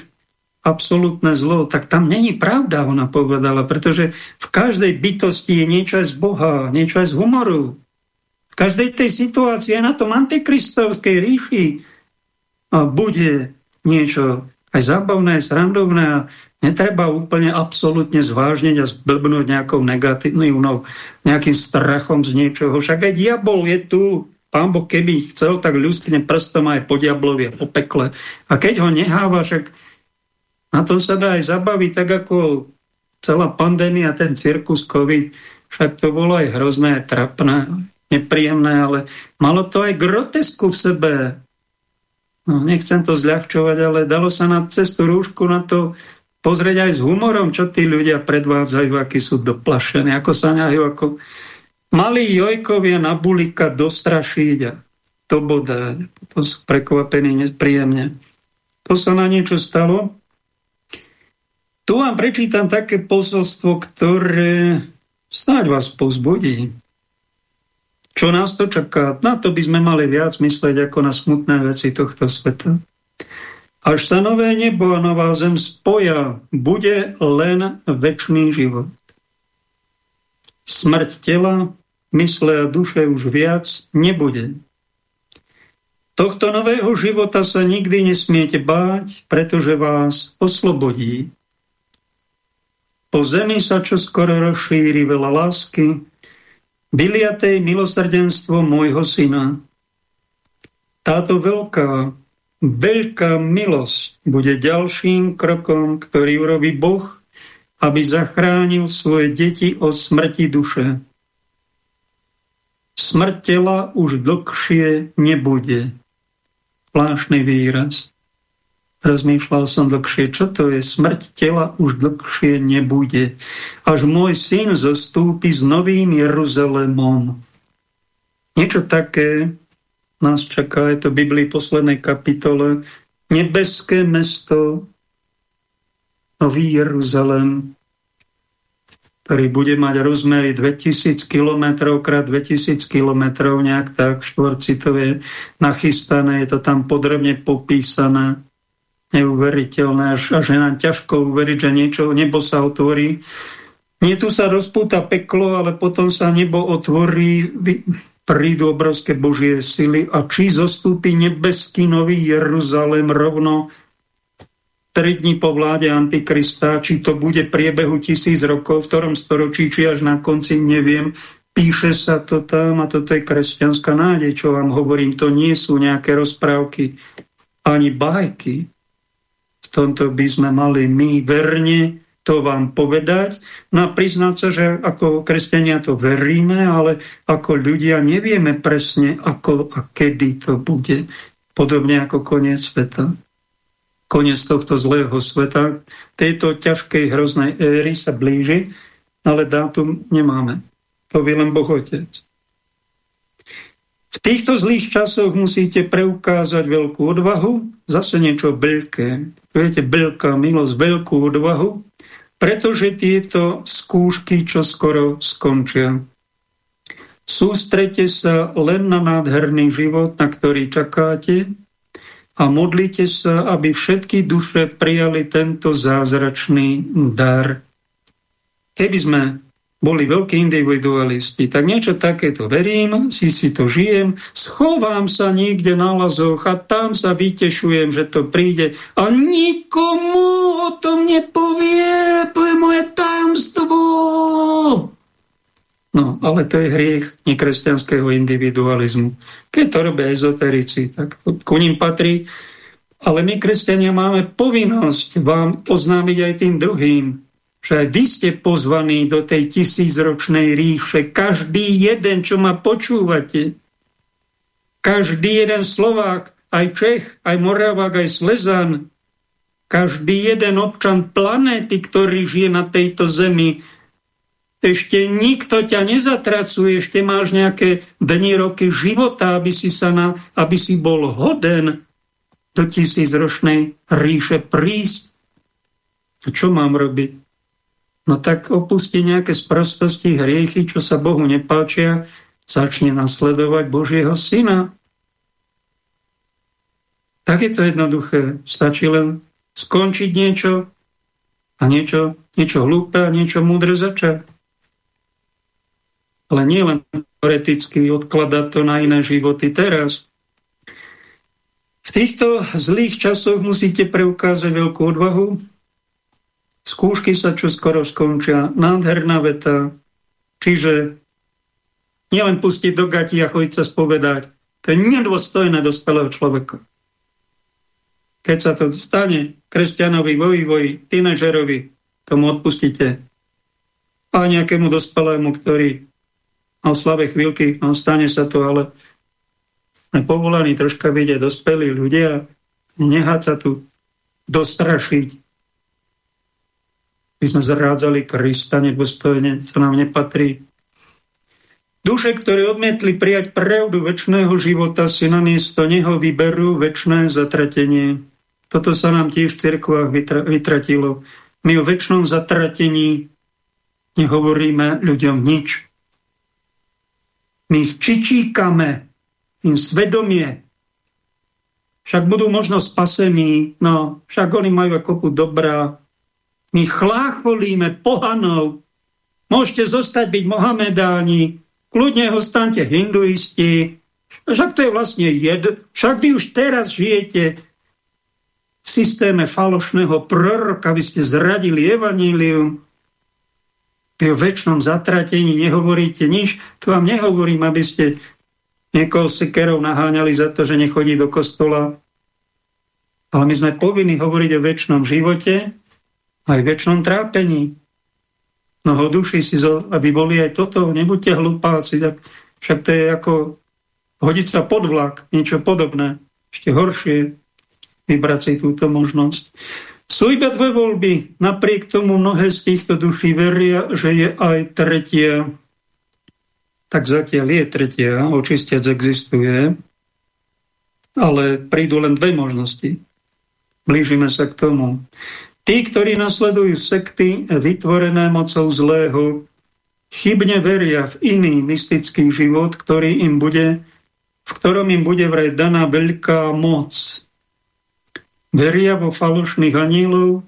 Speaker 1: absolútne zlo, tak tam není pravda, ona povedala, pretože v každej bytosti je niečo aj z Boha, niečo aj z humoru. V každej tej situácii, na tom antikristovskej ríši bude niečo aj zábavné, aj srandovné a netreba úplne absolútne zvážniť a zblbnúť nejakou negatívnou, nejakým strachom z niečoho. Však aj diabol je tu, pán Boh keby chcel, tak ľustne prstom aj po diablovi a pekle. A keď ho neháva, však na tom sa dá aj zabaviť, tak ako celá pandémia, ten cirkus COVID, však to bolo aj hrozné, trapné, nepríjemné, ale malo to aj grotesku v sebe. No, nechcem to zľahčovať, ale dalo sa na cestu rúšku na to pozrieť aj s humorom, čo tí ľudia predvádzajú, akí sú doplašení, ako sa ňajú, ako malí jojkovia na bulika dostrašiť a to bodá. Potom sú prekvapení nepríjemne. To sa na niečo stalo. Tu vám prečítam také posolstvo, ktoré snáď vás povzbudí. Čo nás to čaká? Na to by sme mali viac mysleť ako na smutné veci tohto sveta. Až sa nové nebo a nová zem spoja, bude len väčší život. Smrť tela, mysle a duše už viac nebude. Tohto nového života sa nikdy nesmiete báť, pretože vás oslobodí. Po zemi sa čo skoro rozšíri veľa lásky, vyliatej milosrdenstvo môjho syna. Táto veľká, veľká milosť bude ďalším krokom, ktorý urobí Boh, aby zachránil svoje deti od smrti duše. Smrť tela už dlhšie nebude. Plášny výraz. Rozmýšľal som dlhšie, čo to je. Smrť tela už dlhšie nebude. Až môj syn zostúpi s novým Jeruzalémom. Niečo také nás čaká, je to v Biblii poslednej kapitole. Nebeské mesto, Nový Jeruzalém, ktorý bude mať rozmery 2000 km krát 2000 km, nejak tak, štvorcitové nachystané, je to tam podrobne popísané neuveriteľné, až, až je nám ťažko uveriť, že niečo, nebo sa otvorí. Nie tu sa rozpúta peklo, ale potom sa nebo otvorí, prídu obrovské božie sily a či zostúpi nebeský nový Jeruzalém rovno tri dní po vláde Antikrista, či to bude priebehu tisíc rokov, v ktorom storočí, či až na konci, neviem. Píše sa to tam a toto je kresťanská nádej, čo vám hovorím. To nie sú nejaké rozprávky ani bajky tomto by sme mali my verne to vám povedať. No a priznať sa, že ako kresťania to veríme, ale ako ľudia nevieme presne, ako a kedy to bude. Podobne ako koniec sveta. Koniec tohto zlého sveta, tejto ťažkej hroznej éry sa blíži, ale dátum nemáme. To vie len Boh Otec. V týchto zlých časoch musíte preukázať veľkú odvahu, zase niečo veľké. Viete, veľká milosť, veľkú odvahu, pretože tieto skúšky čo skoro skončia. Sústrete sa len na nádherný život, na ktorý čakáte a modlite sa, aby všetky duše prijali tento zázračný dar. Keby sme boli veľkí individualisti. Tak niečo takéto verím, si si to žijem, schovám sa niekde na lazoch a tam sa vytešujem, že to príde a nikomu o tom nepovie, to je moje tajomstvo. No, ale to je hriech nekresťanského individualizmu. Keď to robia ezoterici, tak to ku ním patrí. Ale my, kresťania, máme povinnosť vám oznámiť aj tým druhým, že vy ste pozvaní do tej tisícročnej ríše. Každý jeden, čo ma počúvate, každý jeden Slovák, aj Čech, aj Moravák, aj Slezan, každý jeden občan planéty, ktorý žije na tejto zemi, ešte nikto ťa nezatracuje, ešte máš nejaké dni, roky života, aby si, sa na, aby si bol hoden do tisícročnej ríše prísť. Čo mám robiť? No tak opustí nejaké sprostosti, hriechy, čo sa Bohu nepáčia, začne nasledovať Božieho syna. Tak je to jednoduché. Stačí len skončiť niečo a niečo, niečo hlúpe a niečo múdre začať. Ale nie len teoreticky odkladať to na iné životy teraz. V týchto zlých časoch musíte preukázať veľkú odvahu, skúšky sa čo skoro skončia, nádherná veta, čiže nielen pustiť do gati a chodiť sa spovedať, to je nedôstojné dospelého človeka. Keď sa to stane kresťanovi, vo vývoji, tínedžerovi, tomu odpustíte. A nejakému dospelému, ktorý mal slabé chvíľky, no stane sa to, ale sme povolaní troška vidieť dospelí ľudia, nehať sa tu dostrašiť, my sme zrádzali Krista, nedôstojne sa nám nepatrí. Duše, ktoré odmietli prijať pravdu väčšného života, si na miesto neho vyberú väčšné zatratenie. Toto sa nám tiež v cirkvách vytra- vytratilo. My o väčšnom zatratení nehovoríme ľuďom nič. My ich čičíkame, im svedomie. Však budú možno spasení, no však oni majú kopu dobrá, my chlácholíme pohanov. Môžete zostať byť Mohamedáni, kľudne stante hinduisti, však to je vlastne jed, však vy už teraz žijete v systéme falošného proroka, vy ste zradili evanílium, o väčšnom zatratení nehovoríte nič, tu vám nehovorím, aby ste niekoho sekerov naháňali za to, že nechodí do kostola, Ale my sme povinni hovoriť o väčšnom živote aj väčšnom trápení. Mnoho duši si, zo, aby boli aj toto, nebuďte hlupáci, tak však to je ako hodiť sa pod vlak, niečo podobné. Ešte horšie vybrať si túto možnosť. Sú iba dve voľby, napriek tomu mnohé z týchto duší veria, že je aj tretia. Tak zatiaľ je tretia, očistec existuje, ale prídu len dve možnosti. Blížime sa k tomu. Tí, ktorí nasledujú sekty vytvorené mocou zlého, chybne veria v iný mystický život, ktorý im bude, v ktorom im bude vraj daná veľká moc. Veria vo falošných anielov,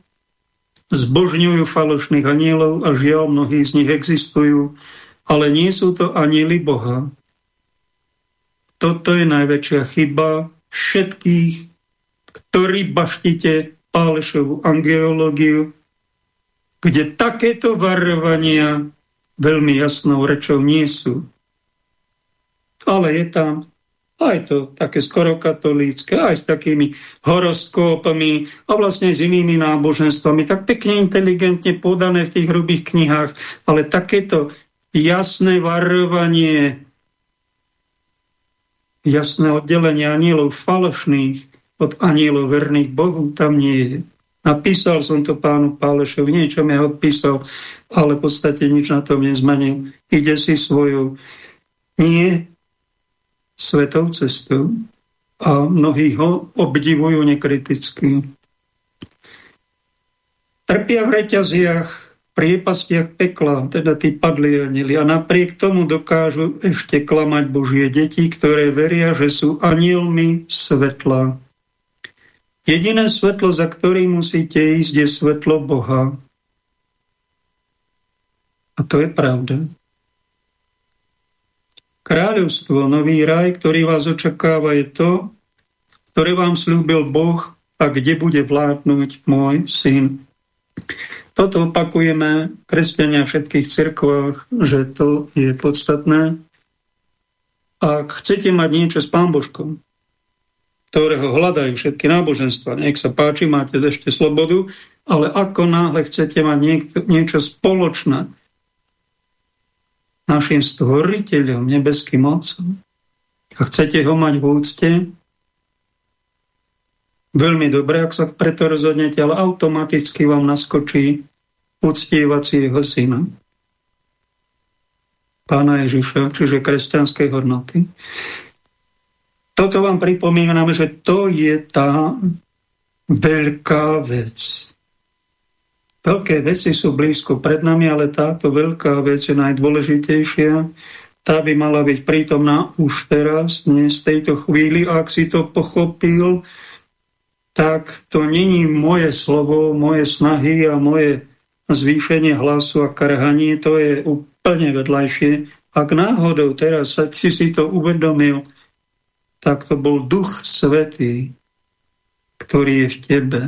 Speaker 1: zbožňujú falošných anielov a žiaľ mnohí z nich existujú, ale nie sú to anieli Boha. Toto je najväčšia chyba všetkých, ktorí baštite Pálešovú angeológiu, kde takéto varovania veľmi jasnou rečou nie sú. Ale je tam aj to také skoro katolícke, aj s takými horoskópami a vlastne s inými náboženstvami, tak pekne inteligentne podané v tých hrubých knihách, ale takéto jasné varovanie, jasné oddelenie anielov falošných, od anielov verných Bohu tam nie je. Napísal som to pánu Pálešovi, niečo mi odpísal, ale v podstate nič na tom nezmenil. Ide si svojou nie svetou cestou a mnohí ho obdivujú nekriticky. Trpia v reťaziach, priepastiach pekla, teda tí padli anieli a napriek tomu dokážu ešte klamať Božie deti, ktoré veria, že sú anielmi svetla. Jediné svetlo, za ktorým musíte ísť, je svetlo Boha. A to je pravda. Kráľovstvo, nový raj, ktorý vás očakáva, je to, ktoré vám slúbil Boh a kde bude vládnuť môj syn. Toto opakujeme kresťania v všetkých cirkvách, že to je podstatné. Ak chcete mať niečo s Pán Božkom, ktorého hľadajú všetky náboženstva. Nech sa páči, máte ešte slobodu, ale ako náhle chcete mať niekto, niečo spoločné našim stvoriteľom, nebeským Otcom, a chcete ho mať v úcte, veľmi dobre, ak sa preto rozhodnete, ale automaticky vám naskočí uctievací jeho syna. Pána Ježiša, čiže kresťanskej hodnoty. Toto vám pripomíname, že to je tá veľká vec. Veľké veci sú blízko pred nami, ale táto veľká vec je najdôležitejšia. Tá by mala byť prítomná už teraz, dnes, v tejto chvíli. A ak si to pochopil, tak to není moje slovo, moje snahy a moje zvýšenie hlasu a karhanie, to je úplne vedľajšie. Ak náhodou teraz si si to uvedomil, tak to bol Duch Svetý, ktorý je v tebe,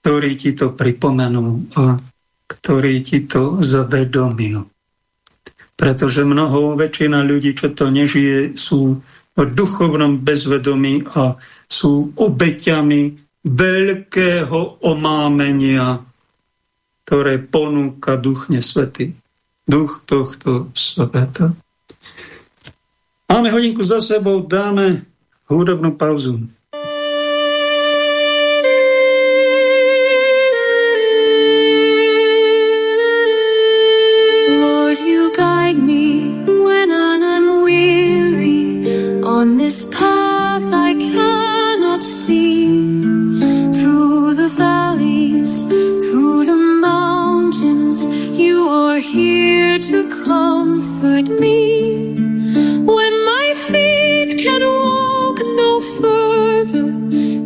Speaker 1: ktorý ti to pripomenul a ktorý ti to zvedomil. Pretože mnoho, väčšina ľudí, čo to nežije, sú v duchovnom bezvedomí a sú obeťami veľkého omámenia, ktoré ponúka Duch Nesvetý. Duch tohto sveta. Máme hodinku za sebou, dáme hudobnú pauzu. Lord, you guide me when I'm unweary on this path I cannot see. Through the valleys, through the mountains, you are here to comfort me.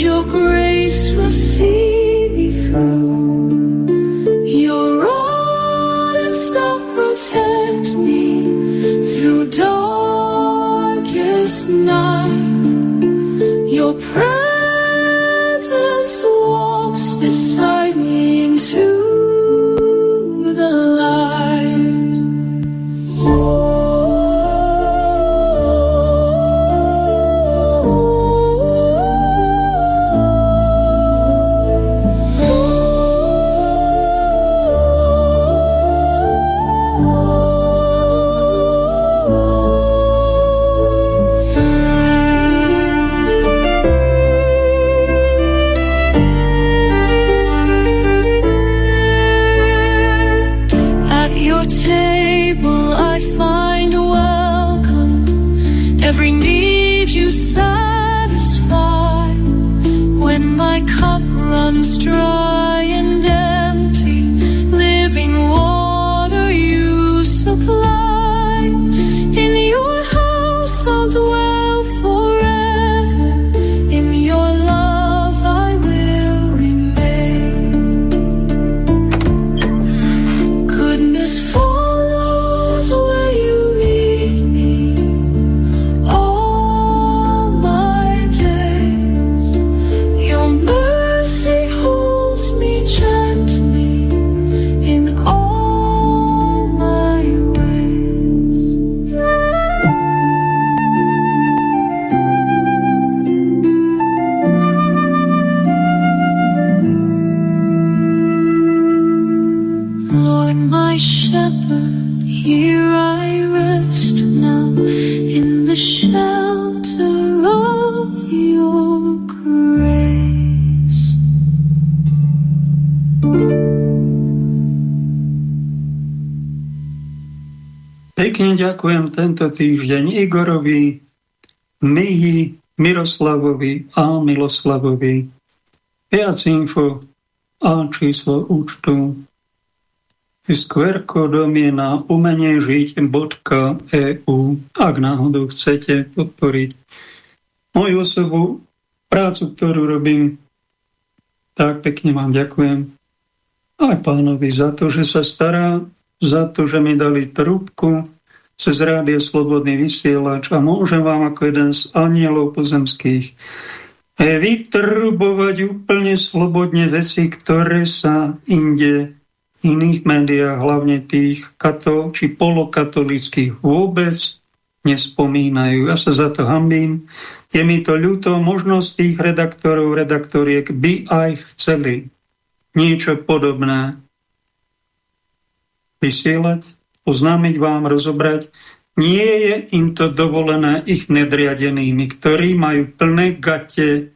Speaker 1: your grace will see me through. Your rod and staff protect me through darkest night. Your. Tento týždeň Igorovi, Mihi, Miroslavovi a Miloslavovi. Viac info a číslo účtu QR kódom je na umeniežiť.eu ak náhodou chcete podporiť moju osobu, prácu, ktorú robím, tak pekne vám ďakujem aj pánovi za to, že sa stará, za to, že mi dali trúbku, cez rádio Slobodný vysielač a môžem vám ako jeden z anielov pozemských vytrubovať úplne slobodne veci, ktoré sa inde v iných médiách, hlavne tých kato, či polokatolických vôbec nespomínajú. Ja sa za to hambím. Je mi to ľúto, možnosť tých redaktorov, redaktoriek by aj chceli niečo podobné vysielať, oznámiť vám, rozobrať, nie je im to dovolené ich nedriadenými, ktorí majú plné gate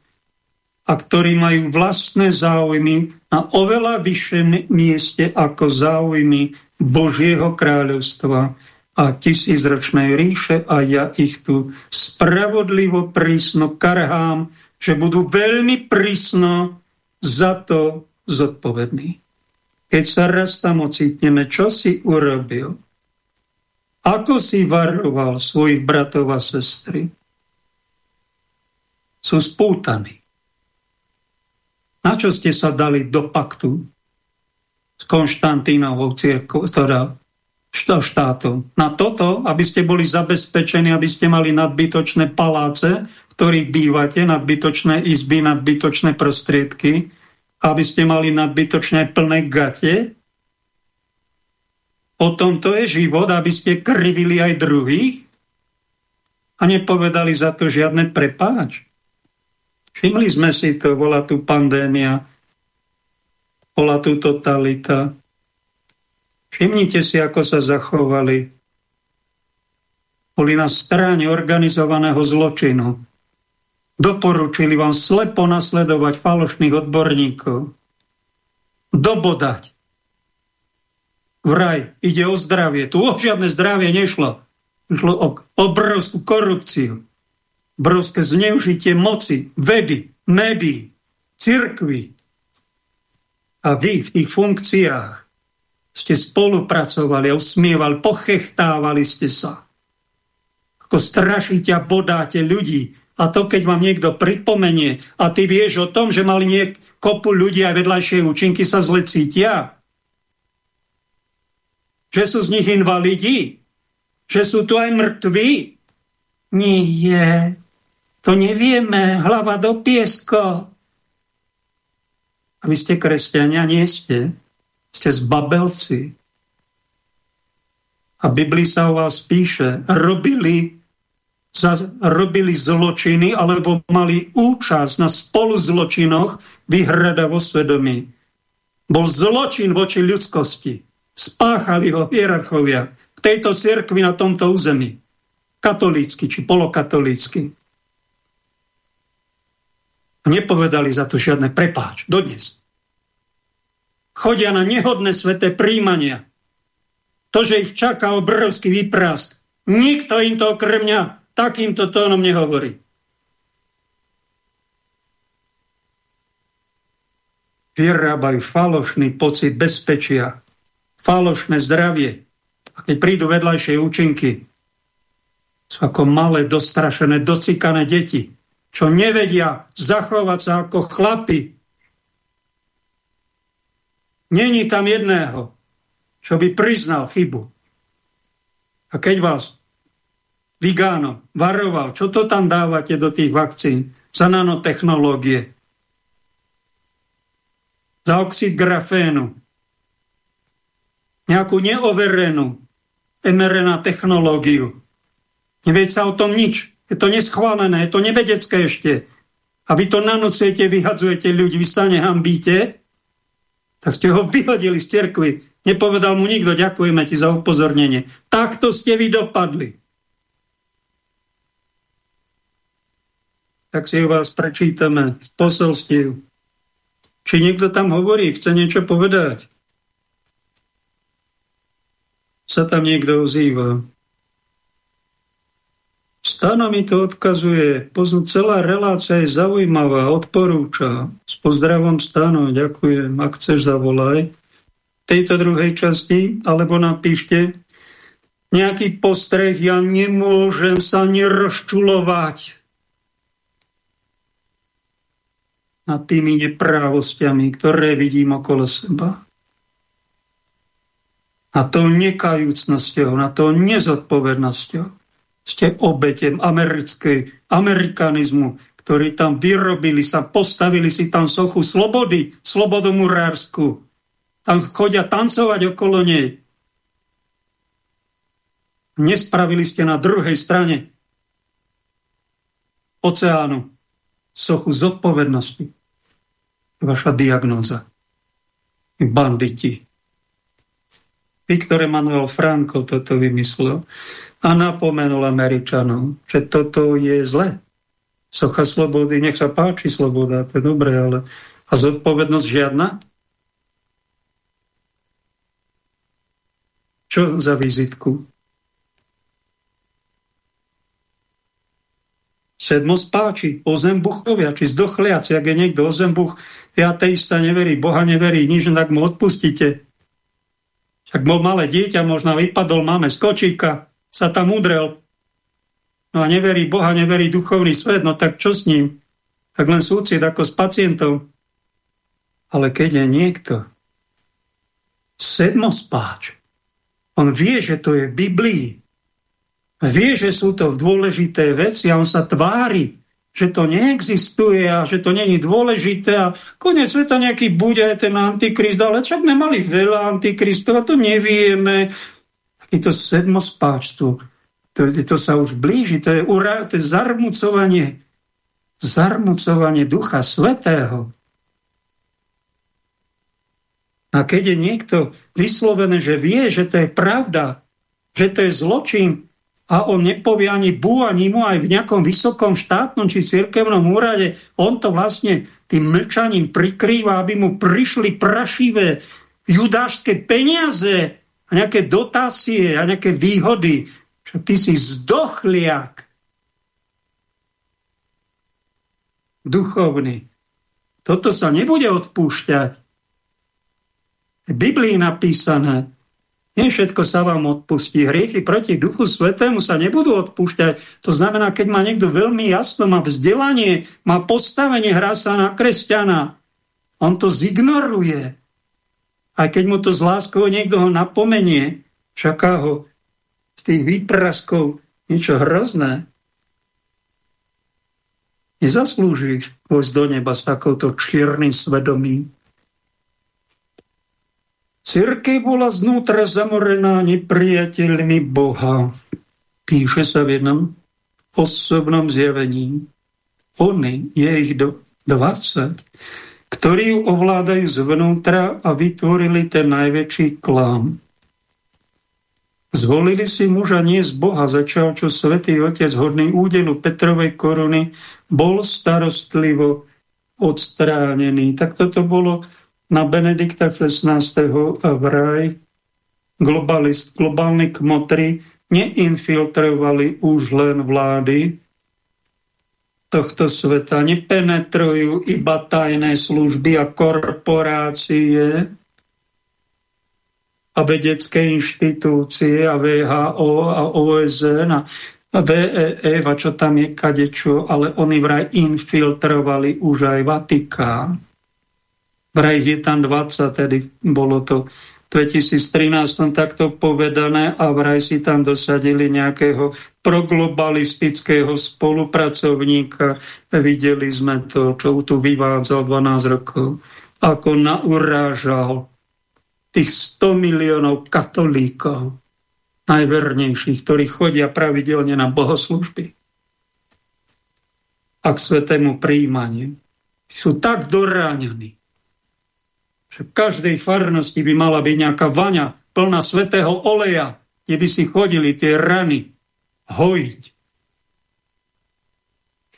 Speaker 1: a ktorí majú vlastné záujmy na oveľa vyššom mieste ako záujmy Božieho kráľovstva a tisícročnej ríše a ja ich tu spravodlivo prísno karhám, že budú veľmi prísno za to zodpovední. Keď sa raz tam ocitneme, čo si urobil, ako si varoval svojich bratov a sestry? Sú spútaní. Na čo ste sa dali do paktu s Konštantínovou církou, teda štátom? Na toto, aby ste boli zabezpečení, aby ste mali nadbytočné paláce, v ktorých bývate, nadbytočné izby, nadbytočné prostriedky, aby ste mali nadbytočné plné gate, O tom to je život, aby ste krivili aj druhých a nepovedali za to žiadne prepáč. Všimli sme si to, bola tu pandémia, bola tu totalita. Všimnite si, ako sa zachovali. Boli na strane organizovaného zločinu. Doporučili vám slepo nasledovať falošných odborníkov. Dobodať vraj ide o zdravie. Tu o žiadne zdravie nešlo. Išlo o obrovskú korupciu, obrovské zneužitie moci, vedy, médií, cirkvy. A vy v tých funkciách ste spolupracovali a usmievali, pochechtávali ste sa. ako strašíte a bodáte ľudí. A to, keď vám niekto pripomenie a ty vieš o tom, že mali niek kopu ľudí aj vedľajšie účinky sa zle cítia. Že sú z nich invalidi. Že sú tu aj mŕtvi. Nie, to nevieme. Hlava do piesko. A vy ste kresťania, nie ste. Ste zbabelci. A Biblii sa o vás píše, robili, za, robili zločiny alebo mali účasť na spolu zločinoch vyhrada vo svedomí. Bol zločin voči ľudskosti. Spáchali ho hierarchovia v tejto cirkvi na tomto území. Katolícky či polokatolícky. Nepovedali za to žiadne prepáč. Dodnes. Chodia na nehodné sveté príjmania to, že ich čaká obrovský výprask. Nikto im to okrem mňa takýmto tónom nehovorí. Vyrábajú falošný pocit bezpečia, falošné zdravie. A keď prídu vedľajšie účinky, sú ako malé, dostrašené, docikané deti, čo nevedia zachovať sa ako chlapi. Není tam jedného, čo by priznal chybu. A keď vás Vigano varoval, čo to tam dávate do tých vakcín za nanotechnológie, za oxid grafénu, nejakú neoverenú mRNA technológiu. Nevieť sa o tom nič. Je to neschválené, je to nevedecké ešte. A vy to nanocujete, vyhadzujete ľudí, vy sa nehambíte, tak ste ho vyhodili z cerkvy Nepovedal mu nikto, ďakujeme ti za upozornenie. Takto ste vy dopadli. Tak si vás prečítame z poselstiev. Či niekto tam hovorí, chce niečo povedať? Sa tam niekto ozýva. Stano mi to odkazuje. Pozn- celá relácia je zaujímavá, odporúča. S pozdravom Stano, ďakujem. Ak chceš, zavolaj tejto druhej časti, alebo napíšte nejaký postreh, ja nemôžem sa nerozčulovať nad tými neprávostiami, ktoré vidím okolo seba. A to nekajúcnosťou, na to nezodpovednosťou. Ste obetem americkej, amerikanizmu, ktorí tam vyrobili sa, postavili si tam sochu slobody, slobodomurársku, tam chodia tancovať okolo nej. Nespravili ste na druhej strane oceánu sochu zodpovednosti. Vaša diagnóza. Banditi. Viktor Emanuel Franco toto vymyslel a napomenul Američanov, že toto je zle. Socha slobody, nech sa páči sloboda, to je dobré, ale a zodpovednosť žiadna? Čo za vizitku? Sedmo spáči, ozembuchovia, či zdochliaci, ak je niekto ozembuch, je ateista, neverí, Boha neverí, nič, tak mu odpustíte. Ak bol malé dieťa, možno vypadol, máme z kočíka, sa tam udrel. No a neverí Boha, neverí duchovný svet, no tak čo s ním? Tak len súcit ako s pacientom. Ale keď je niekto sedmospáč, on vie, že to je Biblii. Vie, že sú to dôležité veci a on sa tvári, že to neexistuje a že to není dôležité a konec sveta nejaký bude aj ten antikrist, ale však sme mali veľa antikristov a to nevieme. Takýto sedmospáčstvo, to, to sa už blíži, to je, ura, to je zarmucovanie, zarmucovanie Ducha Svetého. A keď je niekto vyslovené, že vie, že to je pravda, že to je zločin a on nepovie ani bu, ani mu aj v nejakom vysokom štátnom či cirkevnom úrade, on to vlastne tým mlčaním prikrýva, aby mu prišli prašivé judášske peniaze a nejaké dotácie a nejaké výhody. Že ty si zdochliak. Duchovný. Toto sa nebude odpúšťať. V Biblii napísané, Nie všetko sa vám odpustí. Hriechy proti Duchu Svetému sa nebudú odpúšťať. To znamená, keď má niekto veľmi jasno, má vzdelanie, má postavenie, hrá sa na kresťana, on to zignoruje. A keď mu to z láskou niekto ho napomenie, čaká ho z tých výpraskov niečo hrozné. Nezaslúžiš vojsť do neba s takouto čiernym svedomím. Církev bola znútra zamorená nepriateľmi Boha. Píše sa v jednom osobnom zjavení. Oni, je ich do 20, ktorí ju ovládajú zvnútra a vytvorili ten najväčší klám. Zvolili si muža nie z Boha, začal, čo svätý Otec hodný údelu Petrovej koruny bol starostlivo odstránený. Tak toto bolo na Benedikta XVI. vraj globalist, globálni kmotri neinfiltrovali už len vlády tohto sveta, nepenetrujú iba tajné služby a korporácie a vedecké inštitúcie a VHO a OSN a VEF a čo tam je kadečo, ale oni vraj infiltrovali už aj Vatikán. Vraj je tam 20, tedy bolo to v 2013 takto povedané a vraj si tam dosadili nejakého proglobalistického spolupracovníka. Videli sme to, čo tu vyvádzal 12 rokov, ako naurážal tých 100 miliónov katolíkov, najvernejších, ktorí chodia pravidelne na bohoslužby a k svetému príjmaniu. Sú tak doráňaní, v každej farnosti by mala byť nejaká vaňa plná svetého oleja, kde by si chodili tie rany hojiť.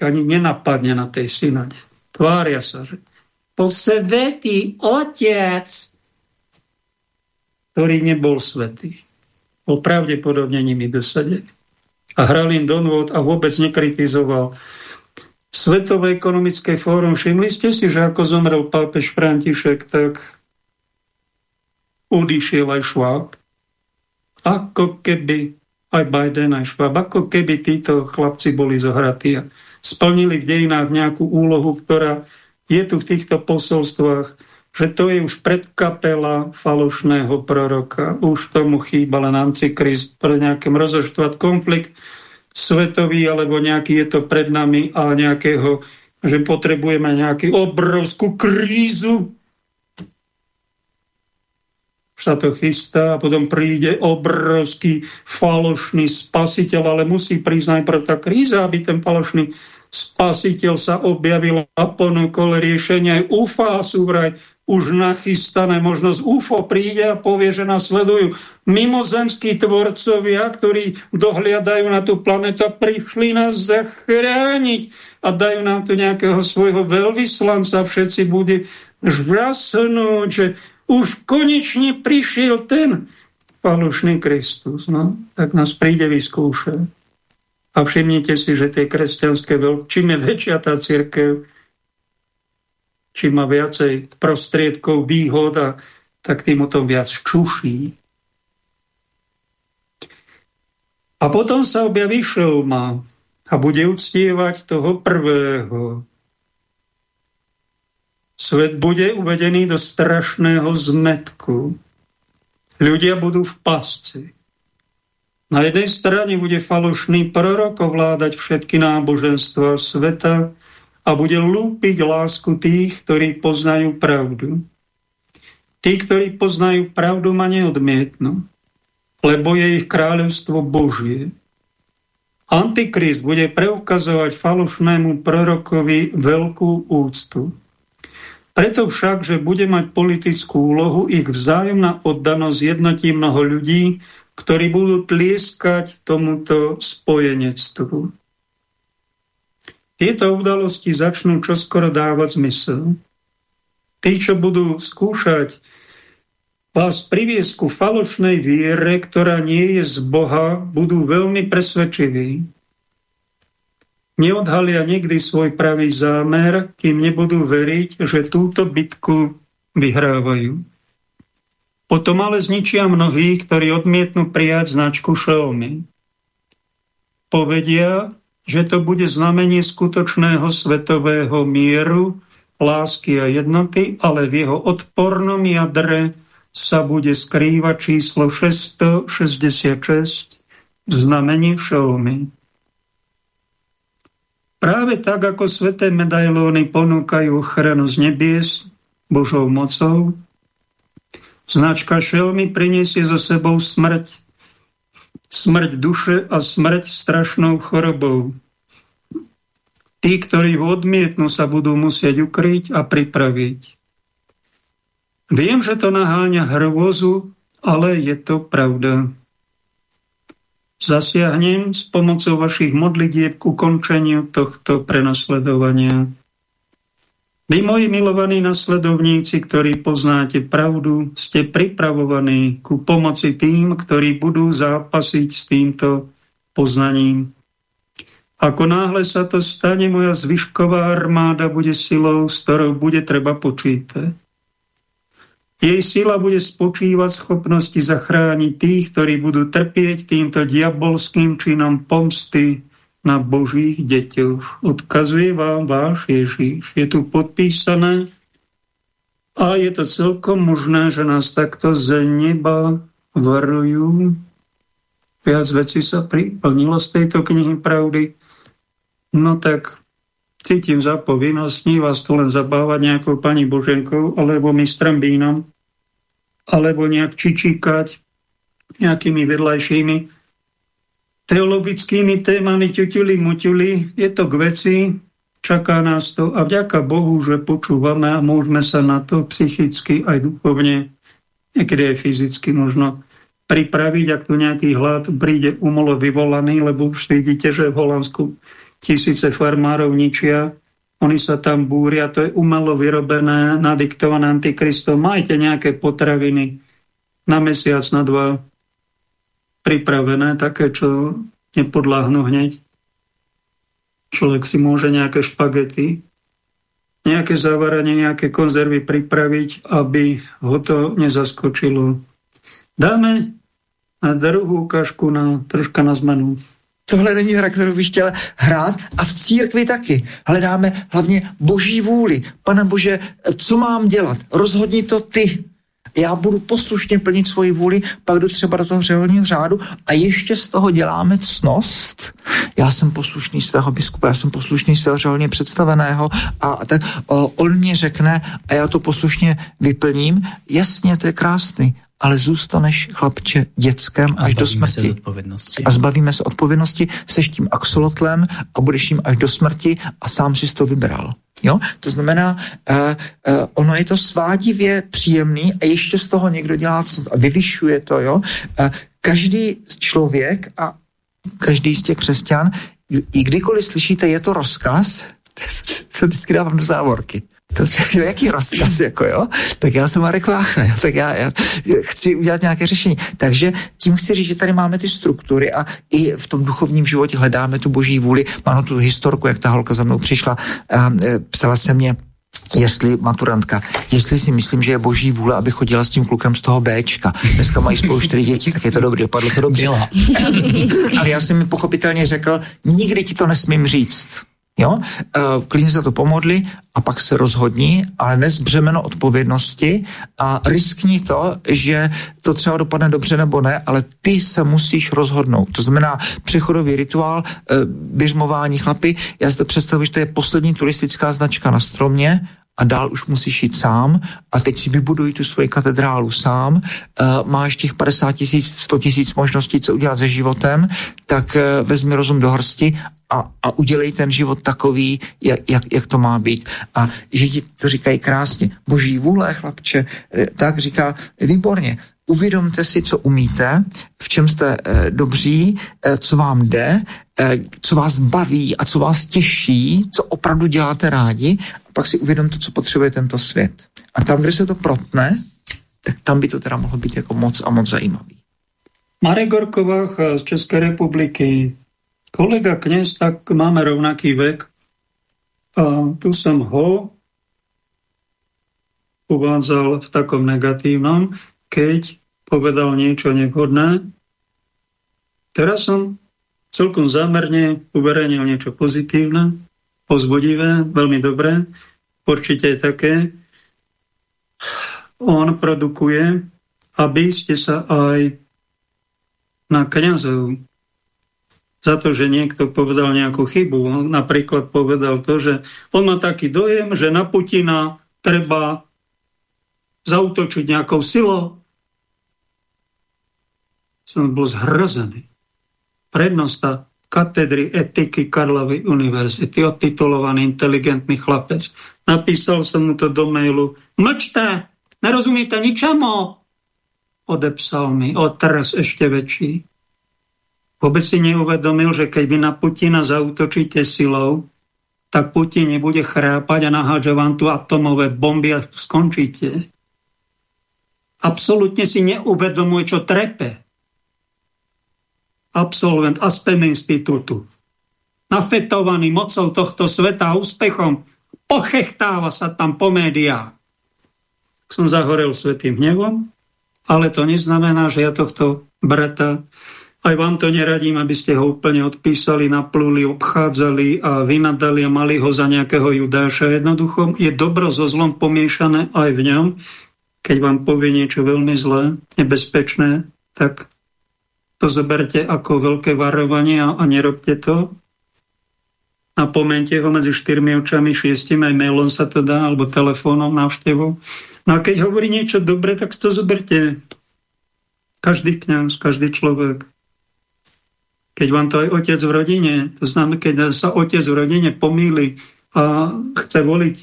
Speaker 1: Ani nenapadne na tej synode. Tvária sa, že po svetý otec, ktorý nebol svetý, bol pravdepodobne nimi dosadený. A hral im do a vôbec nekritizoval Svetové ekonomické fórum. Všimli ste si, že ako zomrel pápež František, tak odišiel aj Schwab. Ako keby aj Biden, aj Schwab, ako keby títo chlapci boli zohratí a splnili v dejinách nejakú úlohu, ktorá je tu v týchto posolstvách, že to je už predkapela falošného proroka. Už tomu chýba len antikrist pre nejakým rozoštvať konflikt svetový, alebo nejaký je to pred nami a nejakého, že potrebujeme nejakú obrovskú krízu. Už sa to chystá a potom príde obrovský falošný spasiteľ, ale musí prísť najprv tá kríza, aby ten falošný spasiteľ sa objavil a ponúkol riešenie. UFA sú vraj už nachystané. Možno z UFO príde a povie, že nás sledujú mimozemskí tvorcovia, ktorí dohliadajú na tú planetu a prišli nás zachrániť a dajú nám tu nejakého svojho veľvyslanca. Všetci bude žasnúť, že už konečne prišiel ten falošný Kristus. No, tak nás príde vyskúšať. A všimnite si, že tie kresťanské veľ... čím je väčšia tá církev, čím má viacej prostriedkov, výhod, a, tak tým o tom viac čuší. A potom sa objaví šelma a bude uctievať toho prvého. Svet bude uvedený do strašného zmetku. Ľudia budú v pasci. Na jednej strane bude falošný prorok ovládať všetky náboženstva sveta, a bude lúpiť lásku tých, ktorí poznajú pravdu. Tí, ktorí poznajú pravdu, ma neodmietnú, lebo je ich kráľovstvo Božie. Antikrist bude preukazovať falošnému prorokovi veľkú úctu. Preto však, že bude mať politickú úlohu, ich vzájomná oddanosť jednotí mnoho ľudí, ktorí budú tlieskať tomuto spojenectvu. Tieto udalosti začnú čoskoro dávať zmysel. Tí, čo budú skúšať vás priviesť ku falošnej viere, ktorá nie je z Boha, budú veľmi presvedčiví. Neodhalia nikdy svoj pravý zámer, kým nebudú veriť, že túto bitku vyhrávajú. Potom ale zničia mnohých, ktorí odmietnú prijať značku Xiaomi. Povedia, že to bude znamenie skutočného svetového mieru, lásky a jednoty, ale v jeho odpornom jadre sa bude skrývať číslo 666 v znamení Xiaomi. Práve tak, ako sveté medailóny ponúkajú ochranu z nebies Božou mocou, Značka šelmy priniesie so sebou smrť. Smrť duše a smrť strašnou chorobou. Tí, ktorí ho odmietnú, sa budú musieť ukryť a pripraviť. Viem, že to naháňa hrôzu, ale je to pravda. Zasiahnem s pomocou vašich modlitieb ku končeniu tohto prenasledovania. Vy, moji milovaní nasledovníci, ktorí poznáte pravdu, ste pripravovaní ku pomoci tým, ktorí budú zápasiť s týmto poznaním. Ako náhle sa to stane, moja zvyšková armáda bude silou, s ktorou bude treba počítať. Jej sila bude spočívať schopnosti zachrániť tých, ktorí budú trpieť týmto diabolským činom pomsty, na Božích deťoch. Odkazuje vám váš Ježíš. Je tu podpísané a je to celkom možné, že nás takto z neba varujú. Viac veci sa priplnilo z tejto knihy pravdy. No tak cítim za povinnosť, nie vás tu len zabávať nejakou pani Boženkou alebo mistrem Bínom, alebo nejak čičíkať nejakými vedľajšími teologickými témami ťuťuli muťuli, je to k veci, čaká nás to a vďaka Bohu, že počúvame a môžeme sa na to psychicky aj duchovne, niekedy aj fyzicky možno pripraviť, ak tu nejaký hlad príde umolo vyvolaný, lebo už vidíte, že v Holandsku tisíce farmárov ničia, oni sa tam búria, to je umelo vyrobené, nadiktované antikristom. Majte nejaké potraviny na mesiac, na dva, pripravené, také, čo nepodláhnu hneď. Človek si môže nejaké špagety, nejaké zavaranie, nejaké konzervy pripraviť, aby ho to nezaskočilo. Dáme na druhou ukážku na, troška na zmenu.
Speaker 4: Tohle není hra, kterou bych chtěl hrát a v církvi taky. Hledáme hlavně boží vůli. Pane Bože, co mám dělat? Rozhodni to ty já budu poslušně plnit svoji vůli, pak jdu třeba do toho řeholního řádu a ještě z toho děláme cnost. Já jsem poslušný svého biskupa, já jsem poslušný svého řeholně představeného a tak o, on mě řekne a já to poslušně vyplním. Jasně, to je krásný, ale zůstaneš, chlapče, dětskem až do smrti.
Speaker 2: Se
Speaker 4: a zbavíme se odpovědnosti, seš tím axolotlem a budeš tím až do smrti a sám si to vybral. Jo? To znamená, uh, uh, ono je to svádivě příjemný a ještě z toho někdo dělá, a vyvyšuje to. Jo? Uh, každý člověk a každý z těch křesťan, i kdykoliv slyšíte, je to rozkaz, [LAUGHS] to vždycky dávám do závorky. To, jo, jaký rozkaz, jako jo? Tak já jsem Marek Vácha, jo? tak já, já chci udělat nějaké řešení. Takže tím chci říct, že tady máme ty struktury a i v tom duchovním životě hledáme tu boží vůli. Mám tu historku, jak ta holka za mnou přišla, a, e, ptala se mě, jestli maturantka, jestli si myslím, že je boží vůle, aby chodila s tím klukem z toho Bčka. Dneska mají spolu čtyři děti, tak je to dobrý, dopadlo to dobře. Ale já jsem mi pochopitelně řekl, nikdy ti to nesmím říct. Jo? E, klidně se to pomodli a pak se rozhodni, ale nes břemeno odpovědnosti a riskni to, že to třeba dopadne dobře nebo ne, ale ty se musíš rozhodnout. To znamená přechodový rituál, e, běžmování chlapy. Já si to představuji, že to je poslední turistická značka na stromě a dál už musíš jít sám. A teď si vybuduj tu svoji katedrálu sám, uh, máš těch 50 tisíc, 100 tisíc možností, co udělat se životem, tak uh, vezmi rozum do hrsti a, a udělej ten život takový, jak, jak, jak to má být. A Židi to říkají krásně, boží vůle, chlapče, eh, tak říká, výborně, uvědomte si, co umíte, v čem jste e, dobří, e, co vám jde, e, co vás baví a co vás těší, co opravdu děláte rádi a pak si uvědomte, co potřebuje tento svět. A tam, kde se to protne, tak tam by to teda mohlo být jako moc a moc zajímavý.
Speaker 1: Marek Gorkovách z České republiky kolega kniaz, tak máme rovnaký vek. A tu som ho uvádzal v takom negatívnom. Keď povedal niečo nevhodné. Teraz som celkom zámerne uverejnil niečo pozitívne, pozbudivé, veľmi dobré, určite je také. On produkuje, aby ste sa aj na kniazov za to, že niekto povedal nejakú chybu. On napríklad povedal to, že on má taký dojem, že na Putina treba zautočiť nejakou silou. Som bol zhrozený. Prednosta katedry etiky Karlovej univerzity, odtitulovaný inteligentný chlapec. Napísal som mu to do mailu. Mlčte, nerozumiete ničomu. Odepsal mi, teraz ešte väčší. Vôbec si neuvedomil, že keď vy na Putina zautočíte silou, tak Putin nebude chrápať a naháďa vám tu atomové bomby a skončíte. Absolutne si neuvedomuje, čo trepe. Absolvent Aspen Institutu. Nafetovaný mocou tohto sveta a úspechom pochechtáva sa tam po médiách. Som zahorel svetým hnevom, ale to neznamená, že ja tohto brata aj vám to neradím, aby ste ho úplne odpísali, napluli, obchádzali a vynadali a mali ho za nejakého judáša. Jednoducho je dobro so zlom pomiešané aj v ňom. Keď vám povie niečo veľmi zlé, nebezpečné, tak to zoberte ako veľké varovanie a, a nerobte to. Napomente ho medzi štyrmi očami, šiestim, aj mailom sa to dá, alebo telefónom, návštevou. No a keď hovorí niečo dobre, tak to zoberte. Každý kňaz, každý človek. Keď vám to aj otec v rodine, to znamená, keď sa otec v rodine pomýli a chce voliť,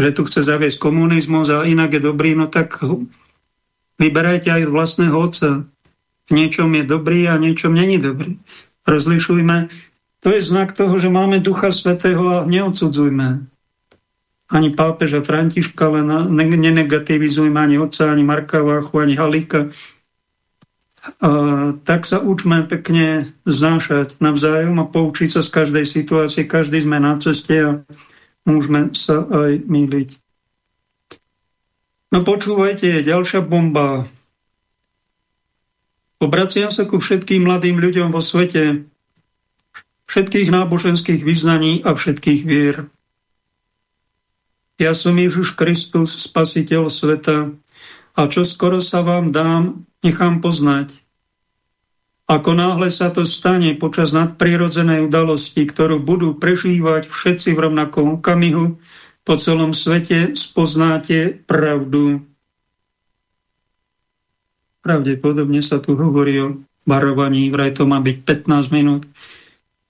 Speaker 1: že tu chce zaviesť komunizmus a inak je dobrý, no tak vyberajte aj vlastného otca. V niečom je dobrý a niečom není dobrý. Rozlišujme. To je znak toho, že máme Ducha Svetého a neodsudzujme. Ani pápeža Františka, len nenegativizujme ani otca, ani Marka Váchu, ani Halíka tak sa učme pekne znášať navzájom a poučiť sa z každej situácie. Každý sme na ceste a môžeme sa aj míliť. No počúvajte, ďalšia bomba. Obraciam sa ku všetkým mladým ľuďom vo svete, všetkých náboženských vyznaní a všetkých vier. Ja som Ježiš Kristus, spasiteľ sveta, a čo skoro sa vám dám, nechám poznať. Ako náhle sa to stane počas nadprirodzenej udalosti, ktorú budú prežívať všetci v rovnakom okamihu, po celom svete spoznáte pravdu. Pravdepodobne sa tu hovorí o varovaní, vraj to má byť 15 minút,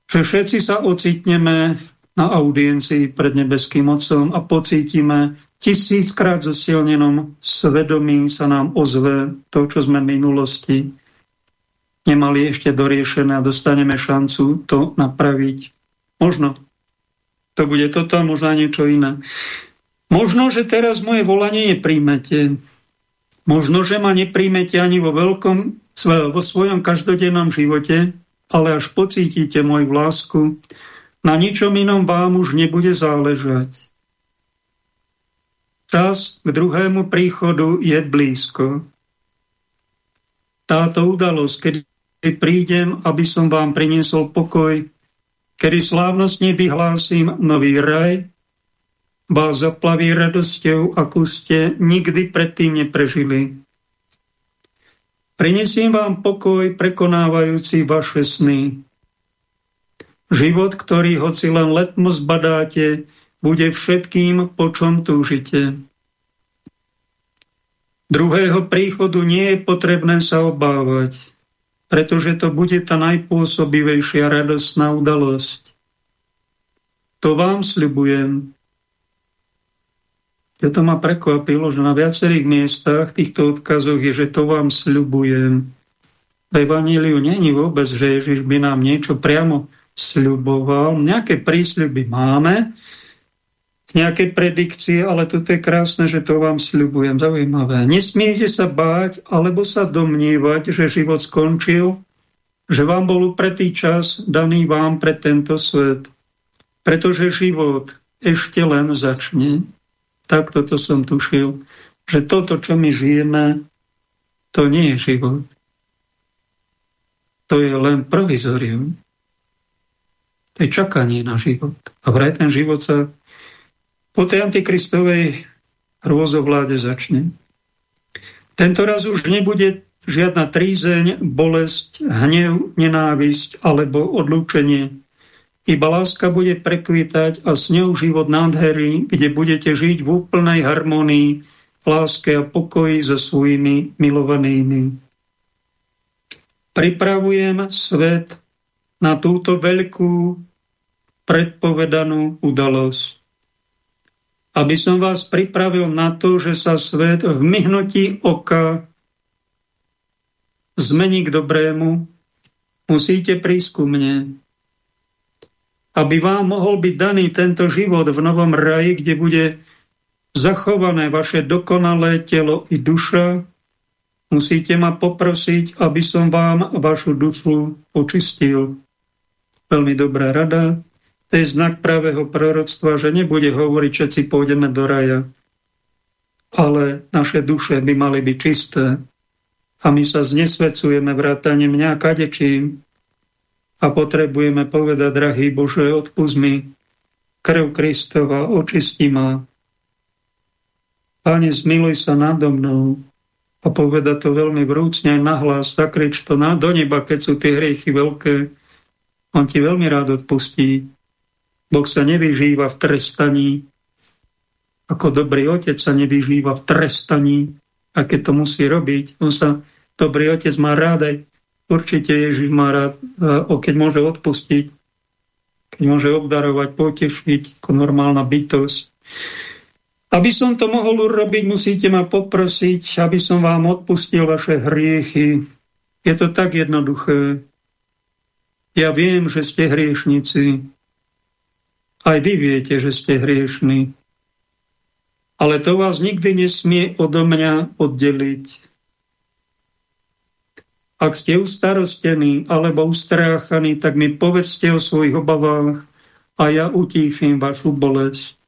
Speaker 1: že všetci sa ocitneme na audiencii pred nebeským Otcom a pocítime tisíckrát zosilnenom svedomí sa nám ozve to, čo sme v minulosti nemali ešte doriešené a dostaneme šancu to napraviť. Možno. To bude toto a možno niečo iné. Možno, že teraz moje volanie nepríjmete. Možno, že ma nepríjmete ani vo veľkom, vo svojom každodennom živote, ale až pocítite moju lásku, na ničom inom vám už nebude záležať. Čas k druhému príchodu je blízko. Táto udalosť, kedy prídem, aby som vám priniesol pokoj, kedy slávnostne vyhlásim nový raj, vás zaplaví radosťou, akú ste nikdy predtým neprežili. Prinesiem vám pokoj prekonávajúci vaše sny. Život, ktorý hoci len letmo zbadáte, bude všetkým, po čom túžite. Druhého príchodu nie je potrebné sa obávať, pretože to bude tá najpôsobivejšia radosná udalosť. To vám sľubujem. Ja to ma prekvapilo, že na viacerých miestach týchto odkazoch je, že to vám sľubujem. V Evaníliu není vôbec, že Ježiš by nám niečo priamo sľuboval. Nejaké prísľuby máme, nejaké predikcie, ale toto je krásne, že to vám sľubujem. Zaujímavé. Nesmiete sa báť alebo sa domnívať, že život skončil, že vám bol upretý čas daný vám pre tento svet. Pretože život ešte len začne. Tak toto som tušil, že toto, čo my žijeme, to nie je život. To je len provizorium. To je čakanie na život. A vraj ten život sa po tej antikristovej hrôzovláde začne. Tento raz už nebude žiadna trízeň, bolesť, hnev, nenávisť alebo odlúčenie. Iba láska bude prekvitať a s ňou život nádhery, kde budete žiť v úplnej harmonii, láske a pokoji so svojimi milovanými. Pripravujem svet na túto veľkú predpovedanú udalosť. Aby som vás pripravil na to, že sa svet v myhnutí oka zmení k dobrému, musíte prísť ku mne. Aby vám mohol byť daný tento život v novom raji, kde bude zachované vaše dokonalé telo i duša, musíte ma poprosiť, aby som vám vašu dušu očistil. Veľmi dobrá rada, to je znak pravého proroctva, že nebude hovoriť, všetci pôjdeme do raja, ale naše duše by mali byť čisté. A my sa znesvecujeme vrátane mňa kadečím a potrebujeme povedať, drahý Bože, odpust mi, krv Kristova, očisti ma. Pane, zmiluj sa nado mnou a poveda to veľmi vrúcne aj nahlas, zakrič to na, do neba, keď sú tie hriechy veľké. On ti veľmi rád odpustí. Boh sa nevyžíva v trestaní, ako dobrý otec sa nevyžíva v trestaní, a keď to musí robiť. On sa, dobrý otec má rád aj, určite Ježiš má rád, o keď môže odpustiť, keď môže obdarovať, potešiť ako normálna bytosť. Aby som to mohol urobiť, musíte ma poprosiť, aby som vám odpustil vaše hriechy. Je to tak jednoduché. Ja viem, že ste hriešnici. Aj vy viete, že ste hriešní. Ale to vás nikdy nesmie odo mňa oddeliť. Ak ste ustarostení alebo ustráchaní, tak mi povedzte o svojich obavách a ja utíšim vašu bolesť.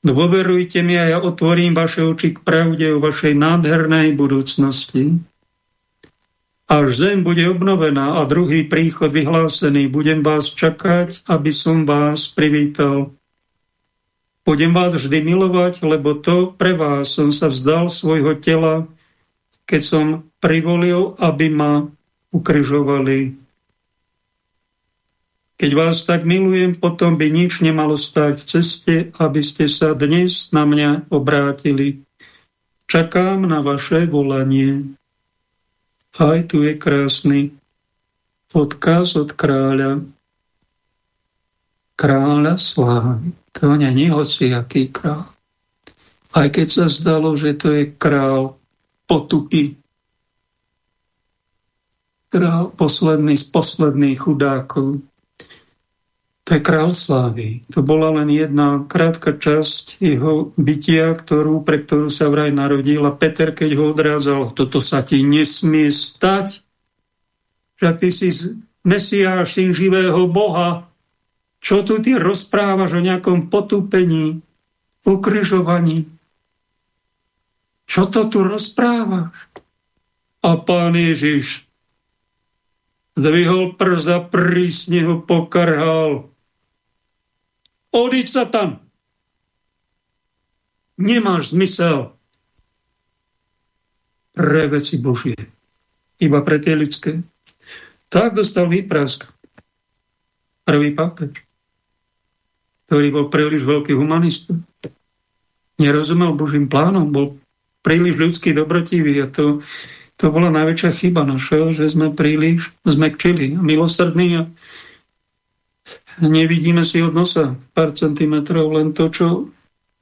Speaker 1: Dôverujte mi a ja otvorím vaše oči k pravde o vašej nádhernej budúcnosti. Až zem bude obnovená a druhý príchod vyhlásený, budem vás čakať, aby som vás privítal. Budem vás vždy milovať, lebo to pre vás som sa vzdal svojho tela, keď som privolil, aby ma ukryžovali. Keď vás tak milujem, potom by nič nemalo stať v ceste, aby ste sa dnes na mňa obrátili. Čakám na vaše volanie. Aj tu je krásny odkaz od kráľa. Kráľa slávy. To není aký král. Aj keď sa zdalo, že to je král potupy. Král posledný z posledných chudákov. To je král slávy. To bola len jedna krátka časť jeho bytia, ktorú, pre ktorú sa vraj narodil. A Peter, keď ho odrázal, toto sa ti nesmie stať. Však ty si Mesiáš, syn živého Boha. Čo tu ty rozprávaš o nejakom potúpení, ukryžovaní? Čo to tu rozprávaš? A pán Ježiš zdvihol prza, prísne ho pokarhal Odiď sa tam. Nemáš zmysel pre veci Božie. Iba pre tie ľudské. Tak dostal výprask. Prvý pápež, ktorý bol príliš veľký humanista. Nerozumel Božím plánom, bol príliš ľudský dobrotivý a to, to bola najväčšia chyba naša, že sme príliš zmekčili a milosrdní a nevidíme si od nosa pár centimetrov, len to, čo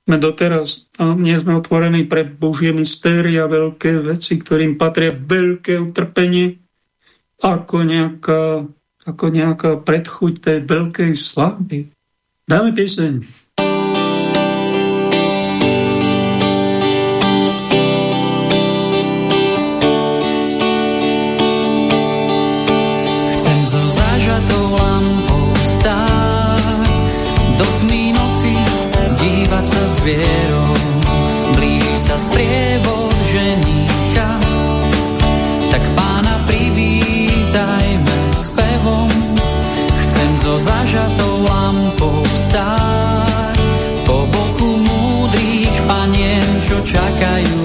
Speaker 1: sme doteraz. A nie sme otvorení pre Božie mystéria, veľké veci, ktorým patria veľké utrpenie, ako nejaká, ako nejaká predchuť tej veľkej slavy. Dáme pieseň.
Speaker 2: vierou, blíži sa sprievod ženicha. Tak pána privítajme spevom, chcem zo zažatou lampou stáť po boku múdrych panien, čo čakajú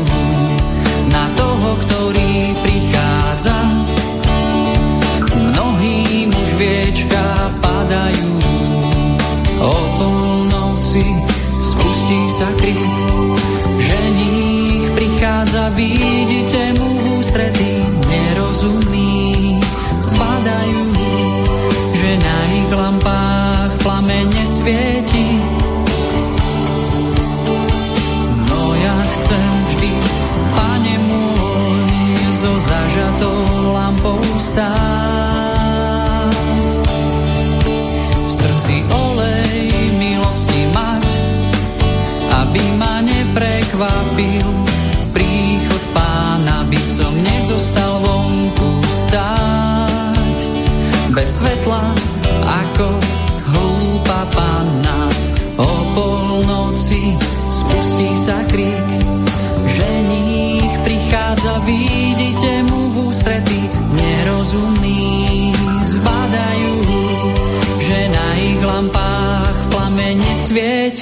Speaker 2: vida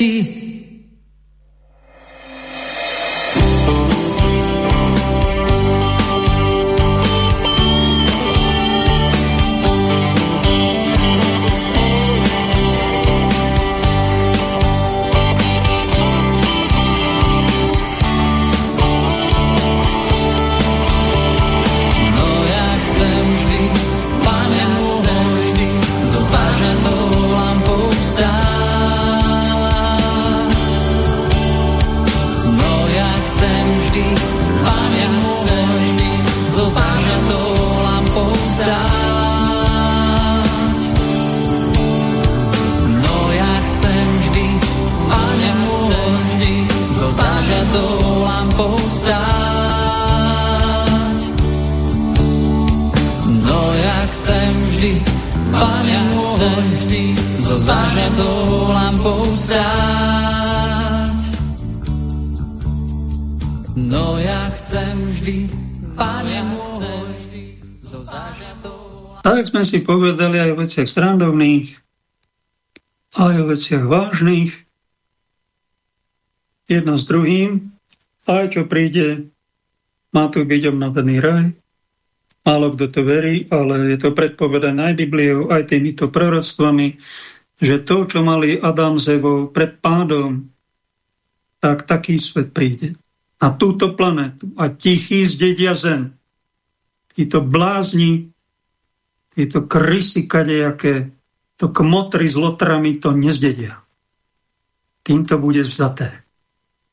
Speaker 2: see svieti
Speaker 1: si povedali aj o veciach strandovných, aj o veciach vážnych, jedno s druhým, aj čo príde, má tu byť obnovený raj. Málo kto to verí, ale je to predpovedané aj Bibliou, aj týmito proroctvami, že to, čo mali Adam s Evou pred pádom, tak taký svet príde. Na túto planetu a tichý zdedia zem. Títo blázni tieto krysy kadejaké, to kmotry s lotrami to nezdedia. Týmto bude vzaté.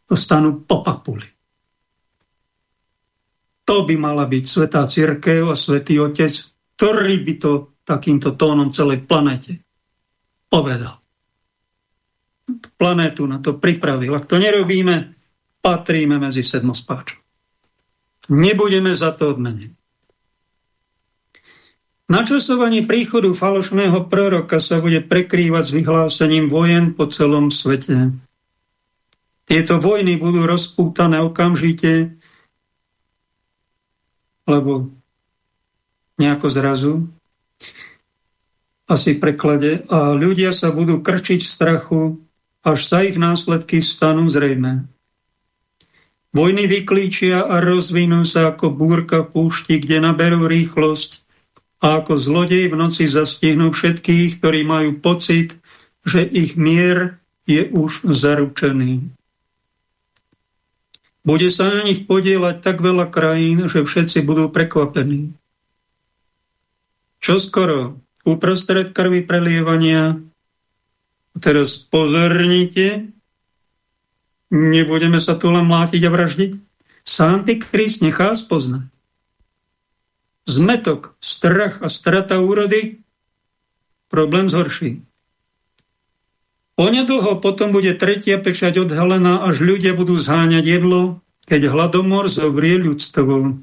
Speaker 1: Dostanú po papuli. To by mala byť Svetá Církev a Svetý Otec, ktorý by to takýmto tónom celej planete povedal. Planétu na to pripravil. Ak to nerobíme, patríme medzi sedmospáčov. Nebudeme za to odmenení. Načasovanie príchodu falošného proroka sa bude prekrývať s vyhlásením vojen po celom svete. Tieto vojny budú rozpútané okamžite, lebo nejako zrazu, asi v preklade, a ľudia sa budú krčiť v strachu, až sa ich následky stanú zrejme. Vojny vyklíčia a rozvinú sa ako búrka púšti, kde naberú rýchlosť a ako zlodej v noci zastihnú všetkých, ktorí majú pocit, že ich mier je už zaručený. Bude sa na nich podielať tak veľa krajín, že všetci budú prekvapení. Čo skoro, uprostred krvi prelievania, teraz pozornite, nebudeme sa tu len mlátiť a vraždiť, sa Antikrist nechá spoznať zmetok, strach a strata úrody, problém zhorší. Onedlho potom bude tretia pečať odhalená, až ľudia budú zháňať jedlo, keď hladomor zovrie ľudstvo.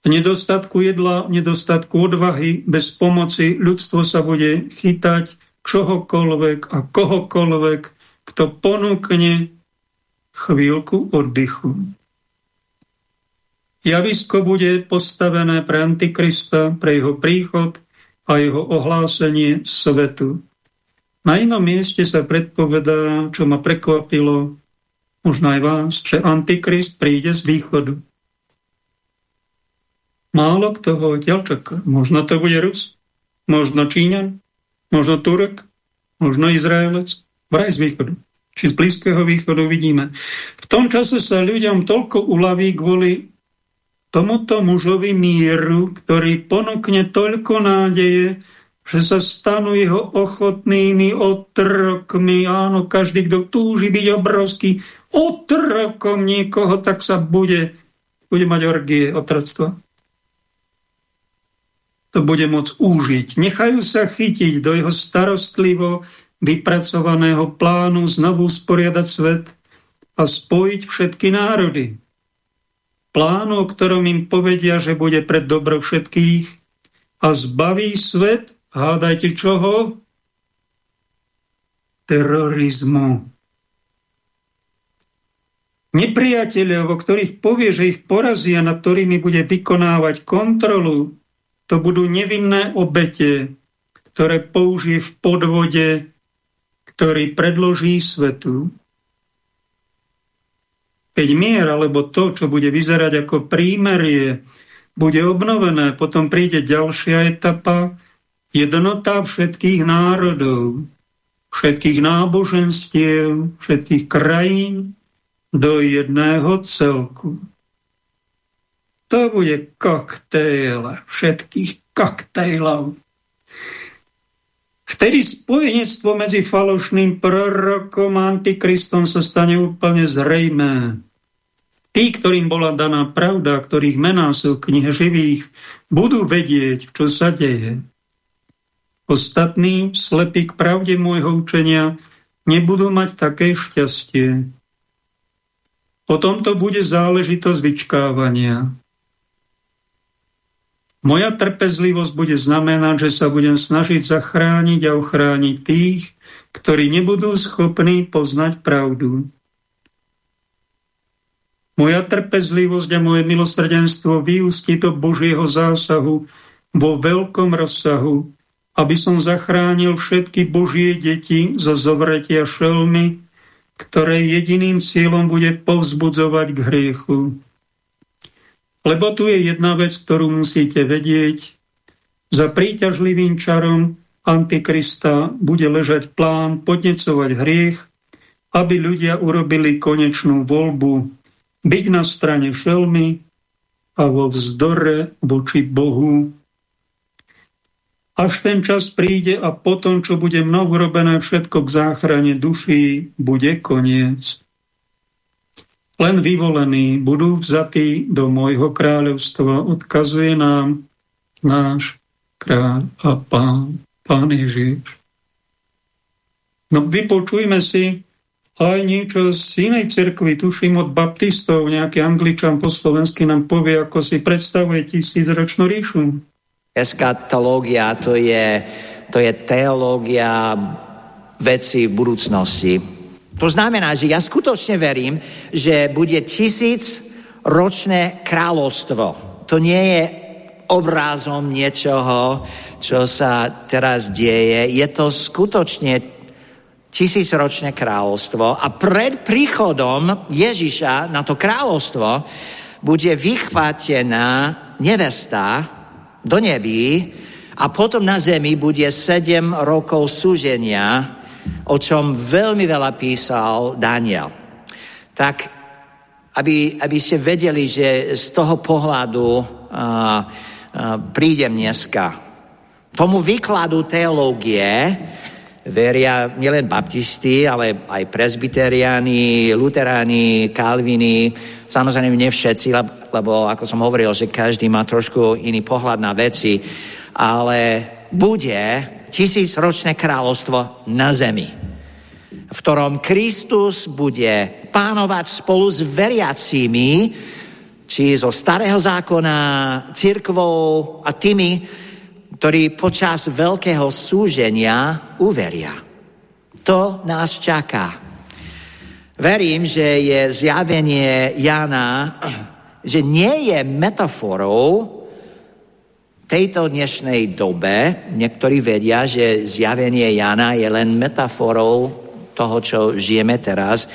Speaker 1: V nedostatku jedla, v nedostatku odvahy, bez pomoci ľudstvo sa bude chytať čohokoľvek a kohokoľvek, kto ponúkne chvíľku oddychu. Javisko bude postavené pre Antikrista, pre jeho príchod a jeho ohlásenie svetu. Na inom mieste sa predpovedá, čo ma prekvapilo, možno aj vás, že Antikrist príde z východu. Málo kto ho odtiaľ čaká. Možno to bude Rus, možno Číňan, možno Turek, možno Izraelec, vraj z východu. Či z Blízkeho východu vidíme. V tom čase sa ľuďom toľko uľaví kvôli tomuto mužovi míru, ktorý ponúkne toľko nádeje, že sa stanú jeho ochotnými otrokmi. Áno, každý, kto túži byť obrovský otrokom niekoho, tak sa bude, bude mať orgie otroctva. To bude môcť úžiť. Nechajú sa chytiť do jeho starostlivo vypracovaného plánu znovu sporiadať svet a spojiť všetky národy. Plánu, o ktorom im povedia, že bude pred dobro všetkých a zbaví svet Hádajte čoho? Terorizmu. Nepriateľov, o ktorých povie, že ich porazia, nad ktorými bude vykonávať kontrolu, to budú nevinné obete, ktoré použije v podvode, ktorý predloží svetu. Keď mier, alebo to, čo bude vyzerať ako prímerie, bude obnovené, potom príde ďalšia etapa, jednota všetkých národov, všetkých náboženstiev, všetkých krajín do jedného celku. To bude koktejl všetkých koktejlov. Vtedy spojenectvo medzi falošným prorokom a antikristom sa stane úplne zrejmé. Tí, ktorým bola daná pravda, ktorých mená sú knihe živých, budú vedieť, čo sa deje. Ostatní, slepí k pravde môjho učenia, nebudú mať také šťastie. Potom to bude záležitosť vyčkávania. Moja trpezlivosť bude znamenať, že sa budem snažiť zachrániť a ochrániť tých, ktorí nebudú schopní poznať pravdu. Moja trpezlivosť a moje milosrdenstvo vyústi do Božieho zásahu vo veľkom rozsahu, aby som zachránil všetky Božie deti zo zovretia šelmy, ktoré jediným cieľom bude povzbudzovať k hriechu. Lebo tu je jedna vec, ktorú musíte vedieť. Za príťažlivým čarom Antikrista bude ležať plán podnecovať hriech, aby ľudia urobili konečnú voľbu, byť na strane šelmy a vo vzdore voči Bohu až ten čas príde a potom, čo bude mnou urobené všetko k záchrane duší, bude koniec. Len vyvolení budú vzatí do môjho kráľovstva, odkazuje nám náš kráľ a pán, pán Ježiš. No vypočujme si aj niečo z inej cerkvy, tuším od baptistov, nejaký angličan po slovensky nám povie, ako si predstavuje tisícročnú ríšu.
Speaker 5: Eskatológia to je, to je teológia veci v budúcnosti. To znamená, že ja skutočne verím, že bude tisíc ročné kráľovstvo. To nie je obrázom niečoho, čo sa teraz deje. Je to skutočne tisícročné kráľovstvo a pred príchodom Ježiša na to kráľovstvo bude vychvátená nevesta, do nebí a potom na zemi bude sedem rokov súženia, o čom veľmi veľa písal Daniel. Tak, aby, aby ste vedeli, že z toho pohľadu a, a, prídem dneska. Tomu výkladu teológie veria nielen baptisti, ale aj presbyteriáni, luteráni, kalvini, samozrejme nie všetci, lebo ako som hovoril, že každý má trošku iný pohľad na veci, ale bude tisícročné kráľovstvo na zemi, v ktorom Kristus bude pánovať spolu s veriacimi, či zo starého zákona, církvou a tými, ktorí počas veľkého súženia uveria. To nás čaká. Verím, že je zjavenie Jana, že nie je metaforou tejto dnešnej dobe niektorí vedia, že zjavenie Jana je len metaforou toho, čo žijeme teraz,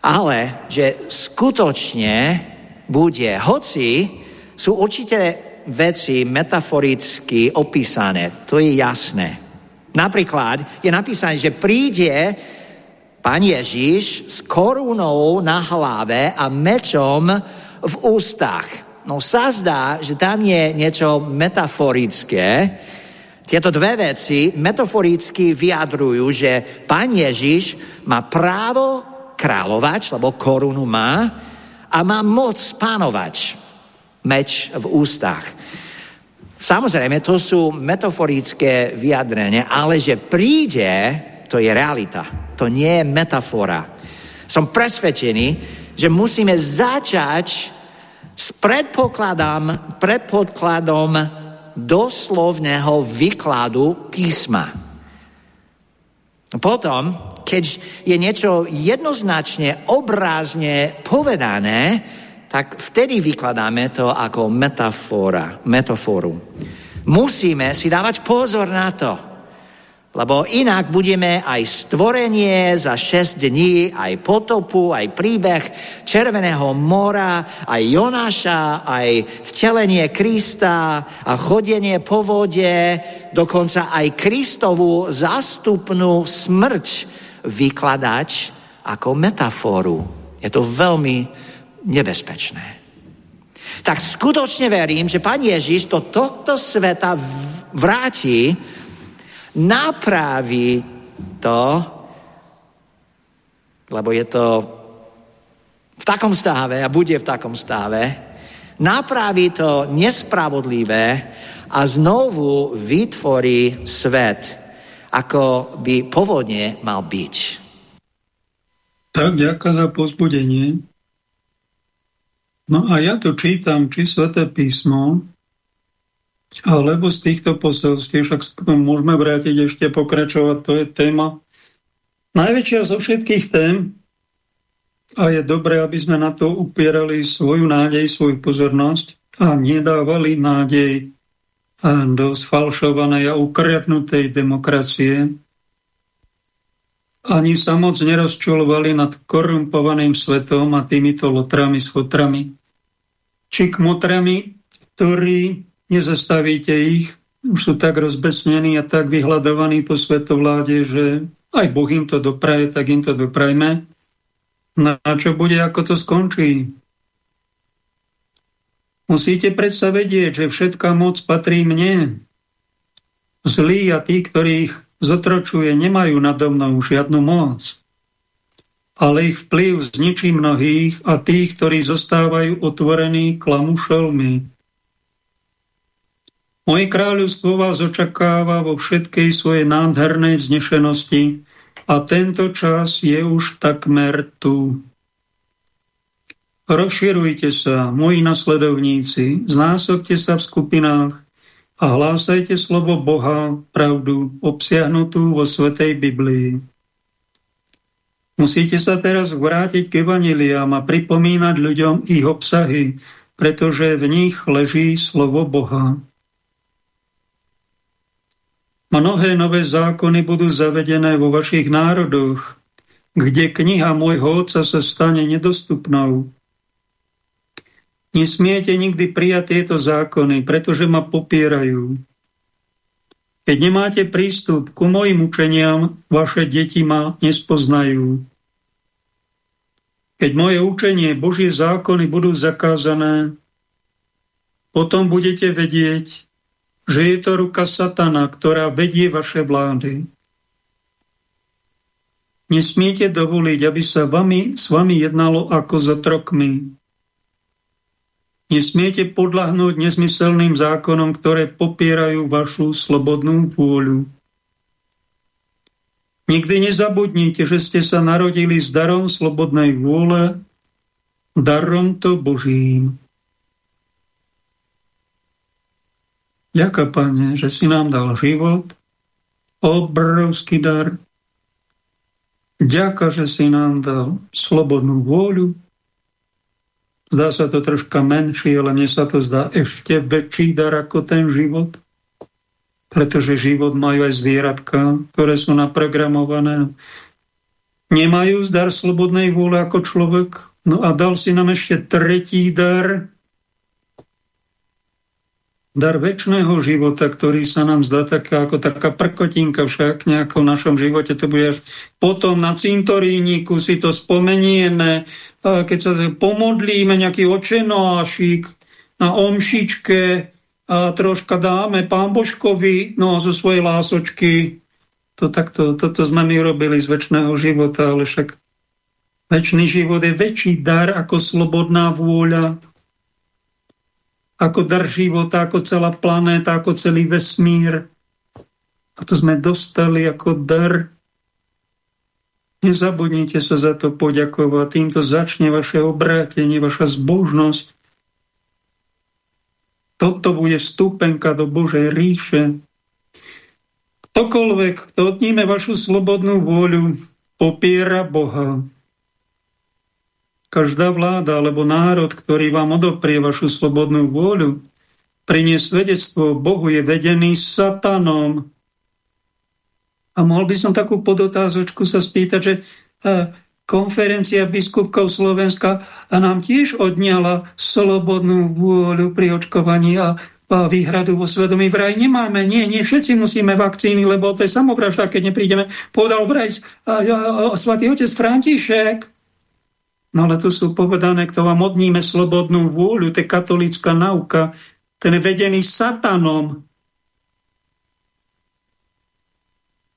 Speaker 5: ale že skutočne bude, hoci sú určite veci metaforicky opísané, to je jasné. Napríklad je napísané, že príde pán Ježiš s korunou na hlave a mečom v ústach. No sa zdá, že tam je niečo metaforické. Tieto dve veci metaforicky vyjadrujú, že pán Ježiš má právo kráľovať, lebo korunu má, a má moc pánovať. Meč v ústach. Samozrejme, to sú metaforické vyjadrenia, ale že príde, to je realita. To nie je metafora. Som presvedčený, že musíme začať s predpokladom, predpokladom doslovného výkladu písma. Potom, keď je niečo jednoznačne, obrázne povedané, tak vtedy vykladáme to ako metafora, metaforu. Musíme si dávať pozor na to, lebo inak budeme aj stvorenie za 6 dní, aj potopu, aj príbeh Červeného mora, aj Jonáša, aj vtelenie Krista a chodenie po vode, dokonca aj Kristovú zástupnú smrť vykladať ako metaforu. Je to veľmi nebezpečné. Tak skutočne verím, že Pán Ježiš do tohto sveta vráti, napraví to, lebo je to v takom stave a bude v takom stave, napraví to nespravodlivé a znovu vytvorí svet, ako by povodne mal byť.
Speaker 1: Tak, ďakujem za pozbudenie. No a ja to čítam, či Sveté písmo, alebo z týchto poselstiev, však môžeme vrátiť ešte pokračovať, to je téma najväčšia zo všetkých tém a je dobré, aby sme na to upierali svoju nádej, svoju pozornosť a nedávali nádej do sfalšovanej a ukradnutej demokracie, ani sa moc nerozčulovali nad korumpovaným svetom a týmito lotrami s chotrami. Či kmotrami, ktorí nezastavíte ich, už sú tak rozbesnení a tak vyhľadovaní po svetovláde, že aj Boh im to dopraje, tak im to doprajme. Na čo bude, ako to skončí? Musíte predsa vedieť, že všetká moc patrí mne. Zlí a tí, ktorých zotročuje, nemajú nado mnou žiadnu moc. Ale ich vplyv zničí mnohých a tých, ktorí zostávajú otvorení, klamušelmi. Moje kráľovstvo vás očakáva vo všetkej svojej nádhernej vznešenosti a tento čas je už takmer tu. Rozširujte sa, moji nasledovníci, znásobte sa v skupinách, a hlásajte slovo Boha, pravdu, obsiahnutú vo Svetej Biblii. Musíte sa teraz vrátiť k evaniliám a pripomínať ľuďom ich obsahy, pretože v nich leží slovo Boha. Mnohé nové zákony budú zavedené vo vašich národoch, kde kniha môjho otca sa stane nedostupnou Nesmiete nikdy prijať tieto zákony, pretože ma popierajú. Keď nemáte prístup ku mojim učeniam, vaše deti ma nespoznajú. Keď moje učenie, Božie zákony budú zakázané, potom budete vedieť, že je to ruka satana, ktorá vedie vaše vlády. Nesmiete dovoliť, aby sa vami, s vami jednalo ako za trokmi. Nesmiete podľahnúť nezmyselným zákonom, ktoré popierajú vašu slobodnú vôľu. Nikdy nezabudnite, že ste sa narodili s darom slobodnej vôle, darom to Božím. Ďaká, Pane, že si nám dal život, obrovský dar. Ďaká, že si nám dal slobodnú vôľu, Zdá sa to troška menší, ale mne sa to zdá ešte väčší dar ako ten život. Pretože život majú aj zvieratka, ktoré sú naprogramované. Nemajú dar slobodnej vôle ako človek. No a dal si nám ešte tretí dar, dar väčšného života, ktorý sa nám zdá taká, ako taká prkotinka však nejako v našom živote, to bude až potom na cintoríniku si to spomenieme, keď sa pomodlíme nejaký očenášik na omšičke a troška dáme pán Božkovi no, zo svojej lásočky. To takto, toto sme my robili z väčšného života, ale však väčší život je väčší dar ako slobodná vôľa, ako dar života, ako celá planéta, ako celý vesmír. A to sme dostali ako dar. Nezabudnite sa za to poďakovať. Týmto začne vaše obrátenie, vaša zbožnosť. Toto bude vstúpenka do Božej ríše. Ktokoľvek, kto odníme vašu slobodnú vôľu, popiera Boha. Každá vláda alebo národ, ktorý vám odoprie vašu slobodnú vôľu, prinie svedectvo Bohu, je vedený satanom. A mohol by som takú podotázočku sa spýtať, že e, konferencia biskupkov Slovenska a nám tiež odňala slobodnú vôľu pri očkovaní a výhradu vo svedomí. Vraj nemáme, nie, nie, všetci musíme vakcíny, lebo to je samovražda, keď neprídeme. Povedal vraj svatý otec František, No ale tu sú povedané, kto vám odníme slobodnú vôľu, to je katolícka nauka, ten je vedený satanom.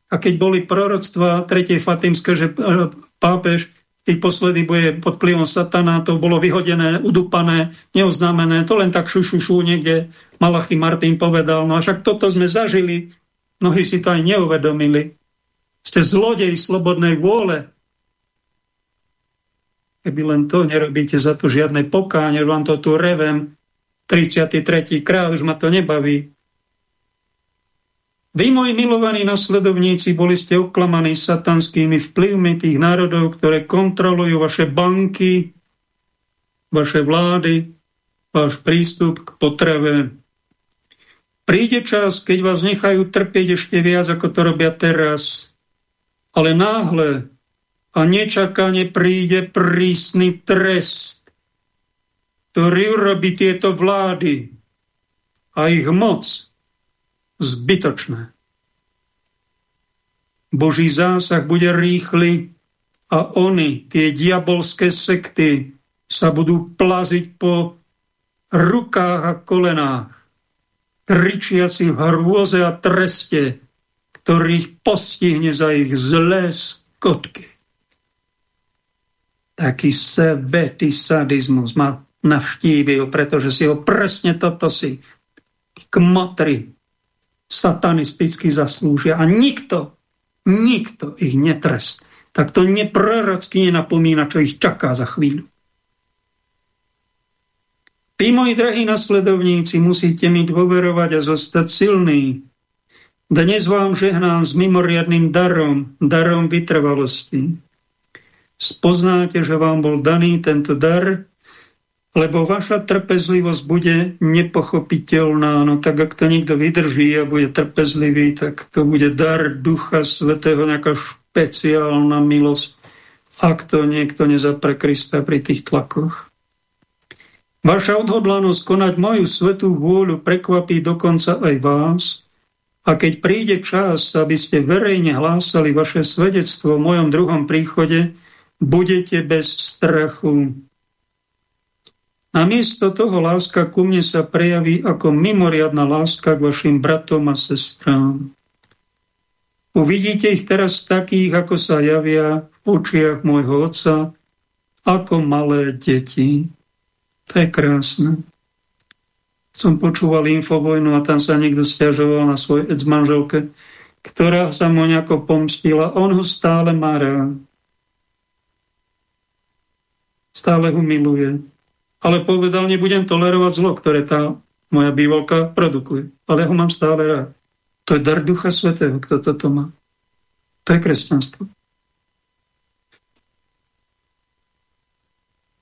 Speaker 1: A keď boli proroctva 3. Fatimské, že e, pápež tých posledných bude pod vplyvom satana, to bolo vyhodené, udupané, neoznámené, to len tak šušušu niekde Malachy Martin povedal. No a však toto sme zažili, mnohí si to aj neuvedomili. Ste zlodej slobodnej vôle, Keby len to nerobíte za to žiadne pokáne, vám to tu revem 33. krát, už ma to nebaví. Vy, moji milovaní nasledovníci, boli ste oklamaní satanskými vplyvmi tých národov, ktoré kontrolujú vaše banky, vaše vlády, váš prístup k potrave. Príde čas, keď vás nechajú trpieť ešte viac, ako to robia teraz. Ale náhle a nečakane príde prísny trest, ktorý urobí tieto vlády a ich moc zbytočné. Boží zásah bude rýchly a oni, tie diabolské sekty, sa budú plaziť po rukách a kolenách, kričiaci v hrôze a treste, ktorých postihne za ich zlé skotky taký svetý sadizmus ma navštívil, pretože si ho presne toto si kmotry satanisticky zaslúžia a nikto, nikto ich netrest. Tak to neprorocky nenapomína, čo ich čaká za chvíľu. Tí, moji drahí nasledovníci, musíte mi dôverovať a zostať silní. Dnes vám žehnám s mimoriadným darom, darom vytrvalosti spoznáte, že vám bol daný tento dar, lebo vaša trpezlivosť bude nepochopiteľná. No tak ak to niekto vydrží a bude trpezlivý, tak to bude dar Ducha Svetého, nejaká špeciálna milosť, ak to niekto nezapre Krista pri tých tlakoch. Vaša odhodlanosť konať moju svetú vôľu prekvapí dokonca aj vás, a keď príde čas, aby ste verejne hlásali vaše svedectvo v mojom druhom príchode, budete bez strachu. Namiesto toho láska ku mne sa prejaví ako mimoriadná láska k vašim bratom a sestrám. Uvidíte ich teraz takých, ako sa javia v očiach môjho otca, ako malé deti. To je krásne. Som počúval infovojnu a tam sa niekto stiažoval na svoj ex-manželke, ktorá sa mu nejako pomstila. On ho stále má rád stále ho miluje. Ale povedal, nebudem tolerovať zlo, ktoré tá moja bývalka produkuje. Ale ho mám stále rád. To je dar Ducha Svetého, kto toto má. To je kresťanstvo.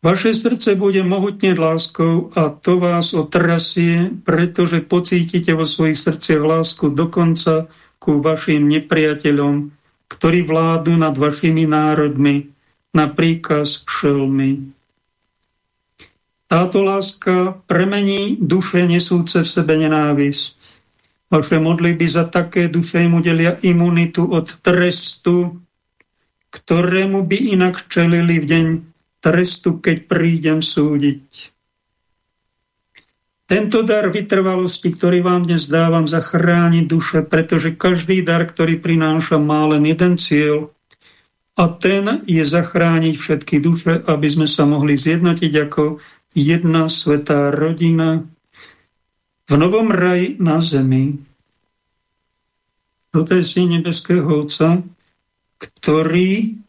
Speaker 1: Vaše srdce bude mohutne láskou a to vás otrasie, pretože pocítite vo svojich srdciach lásku dokonca ku vašim nepriateľom, ktorí vládu nad vašimi národmi na príkaz šelmy. Táto láska premení duše nesúce v sebe nenávisť. Vaše modlitby za také duše im udelia imunitu od trestu, ktorému by inak čelili v deň trestu, keď prídem súdiť. Tento dar vytrvalosti, ktorý vám dnes dávam, zachráni duše, pretože každý dar, ktorý prináša, má len jeden cieľ a ten je zachrániť všetky duše, aby sme sa mohli zjednotiť ako jedna svetá rodina v novom raji na zemi. Toto je syn nebeského Otca, ktorý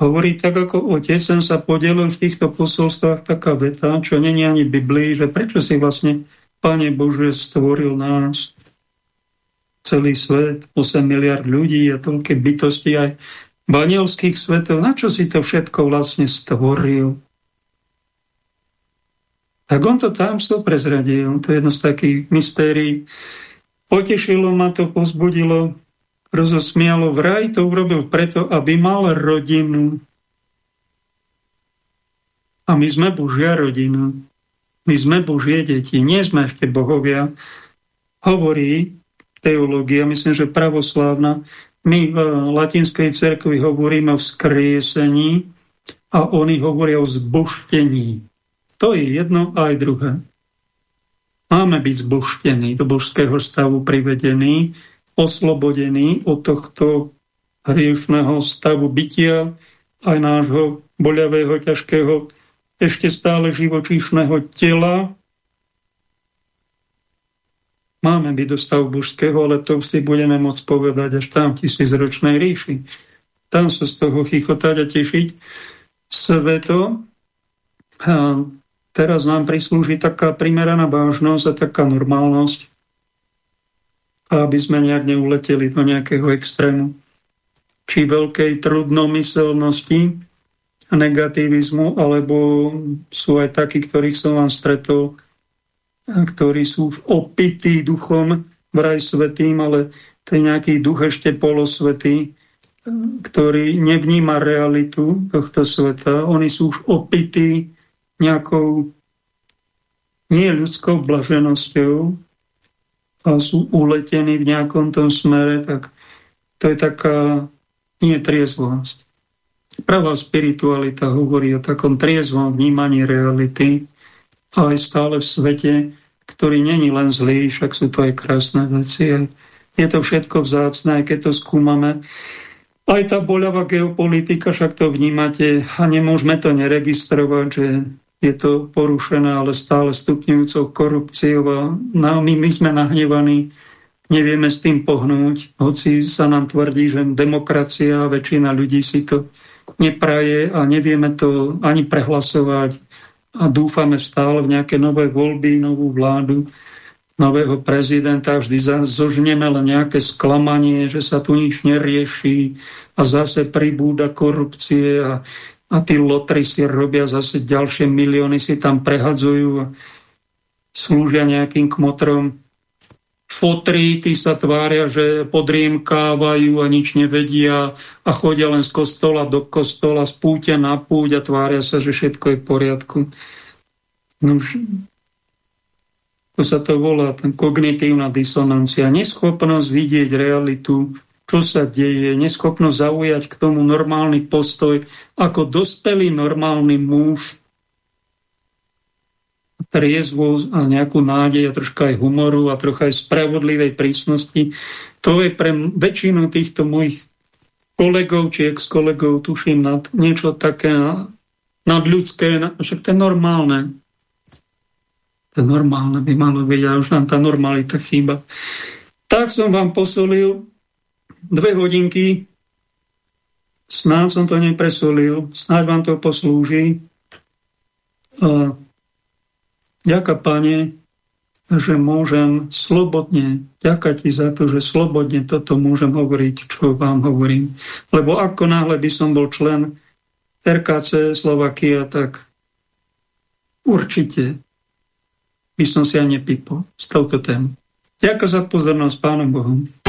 Speaker 1: hovorí tak ako otec, sem sa podelil v týchto posolstvách taká veta, čo není ani Biblii, že prečo si vlastne Pane Bože stvoril nás, celý svet, 8 miliard ľudí a toľké bytosti aj banielských svetov, na čo si to všetko vlastne stvoril? Tak on to tamstvo prezradil, to je jedno z takých mystérií. Potešilo ma to, pozbudilo, rozosmialo. Vraj to urobil preto, aby mal rodinu. A my sme Božia rodina. My sme Božie deti. Nie sme ešte bohovia. Hovorí teológia, myslím, že pravoslávna. My v latinskej cerkvi hovoríme o vzkriesení a oni hovoria o zboštení. To je jedno aj druhé. Máme byť zboštení, do božského stavu privedení, oslobodení od tohto hriešného stavu bytia, aj nášho boľavého, ťažkého, ešte stále živočíšneho tela. Máme byť do stavu božského, ale to si budeme môcť povedať až tam tisícročnej ríši. Tam sa z toho chychotať a tešiť sveto. Teraz nám prislúži taká primeraná vážnosť a taká normálnosť, aby sme nejak neuleteli do nejakého extrému. Či veľkej trudnomyselnosti, negativizmu, alebo sú aj takí, ktorých som vám stretol, ktorí sú opití duchom, vraj svetým, ale to je nejaký duch ešte polosvetý, ktorý nevníma realitu tohto sveta. Oni sú už opití nejakou nie ľudskou blaženosťou, a sú uletení v nejakom tom smere, tak to je taká nie triezvosť. Pravá spiritualita hovorí o takom triezvom vnímaní reality, ale stále v svete, ktorý není len zlý, však sú to aj krásne veci. Je to všetko vzácne, aj keď to skúmame. Aj tá boľavá geopolitika, však to vnímate a nemôžeme to neregistrovať, že je to porušené, ale stále stupňujúcou korupciou a my, my sme nahnevaní, nevieme s tým pohnúť, hoci sa nám tvrdí, že demokracia a väčšina ľudí si to nepraje a nevieme to ani prehlasovať. A dúfame stále v nejaké nové voľby, novú vládu, nového prezidenta, vždy zožneme len nejaké sklamanie, že sa tu nič nerieši a zase pribúda korupcie a a tí lotry si robia zase ďalšie milióny, si tam prehadzujú a slúžia nejakým kmotrom. Fotri, tí sa tvária, že podriemkávajú a nič nevedia a chodia len z kostola do kostola, z púťa na púť a tvária sa, že všetko je v poriadku. No to sa to volá, ten kognitívna disonancia, neschopnosť vidieť realitu, čo sa deje, neschopnosť zaujať k tomu normálny postoj ako dospelý normálny muž, triezvu a nejakú nádej a troška aj humoru a trocha aj spravodlivej prísnosti. To je pre väčšinu týchto mojich kolegov či ex-kolegov, tuším, nad niečo také nadľudské, však to je normálne. To je normálne, by malo byť a už nám tá normalita chýba. Tak som vám posolil dve hodinky, snáď som to nepresolil, snáď vám to poslúži. A ďaká, pane, že môžem slobodne, ďaká ti za to, že slobodne toto môžem hovoriť, čo vám hovorím. Lebo ako náhle by som bol člen RKC Slovakia, tak určite by som si ani nepipol s touto tému. Ďakujem za pozornosť Pánom Bohom.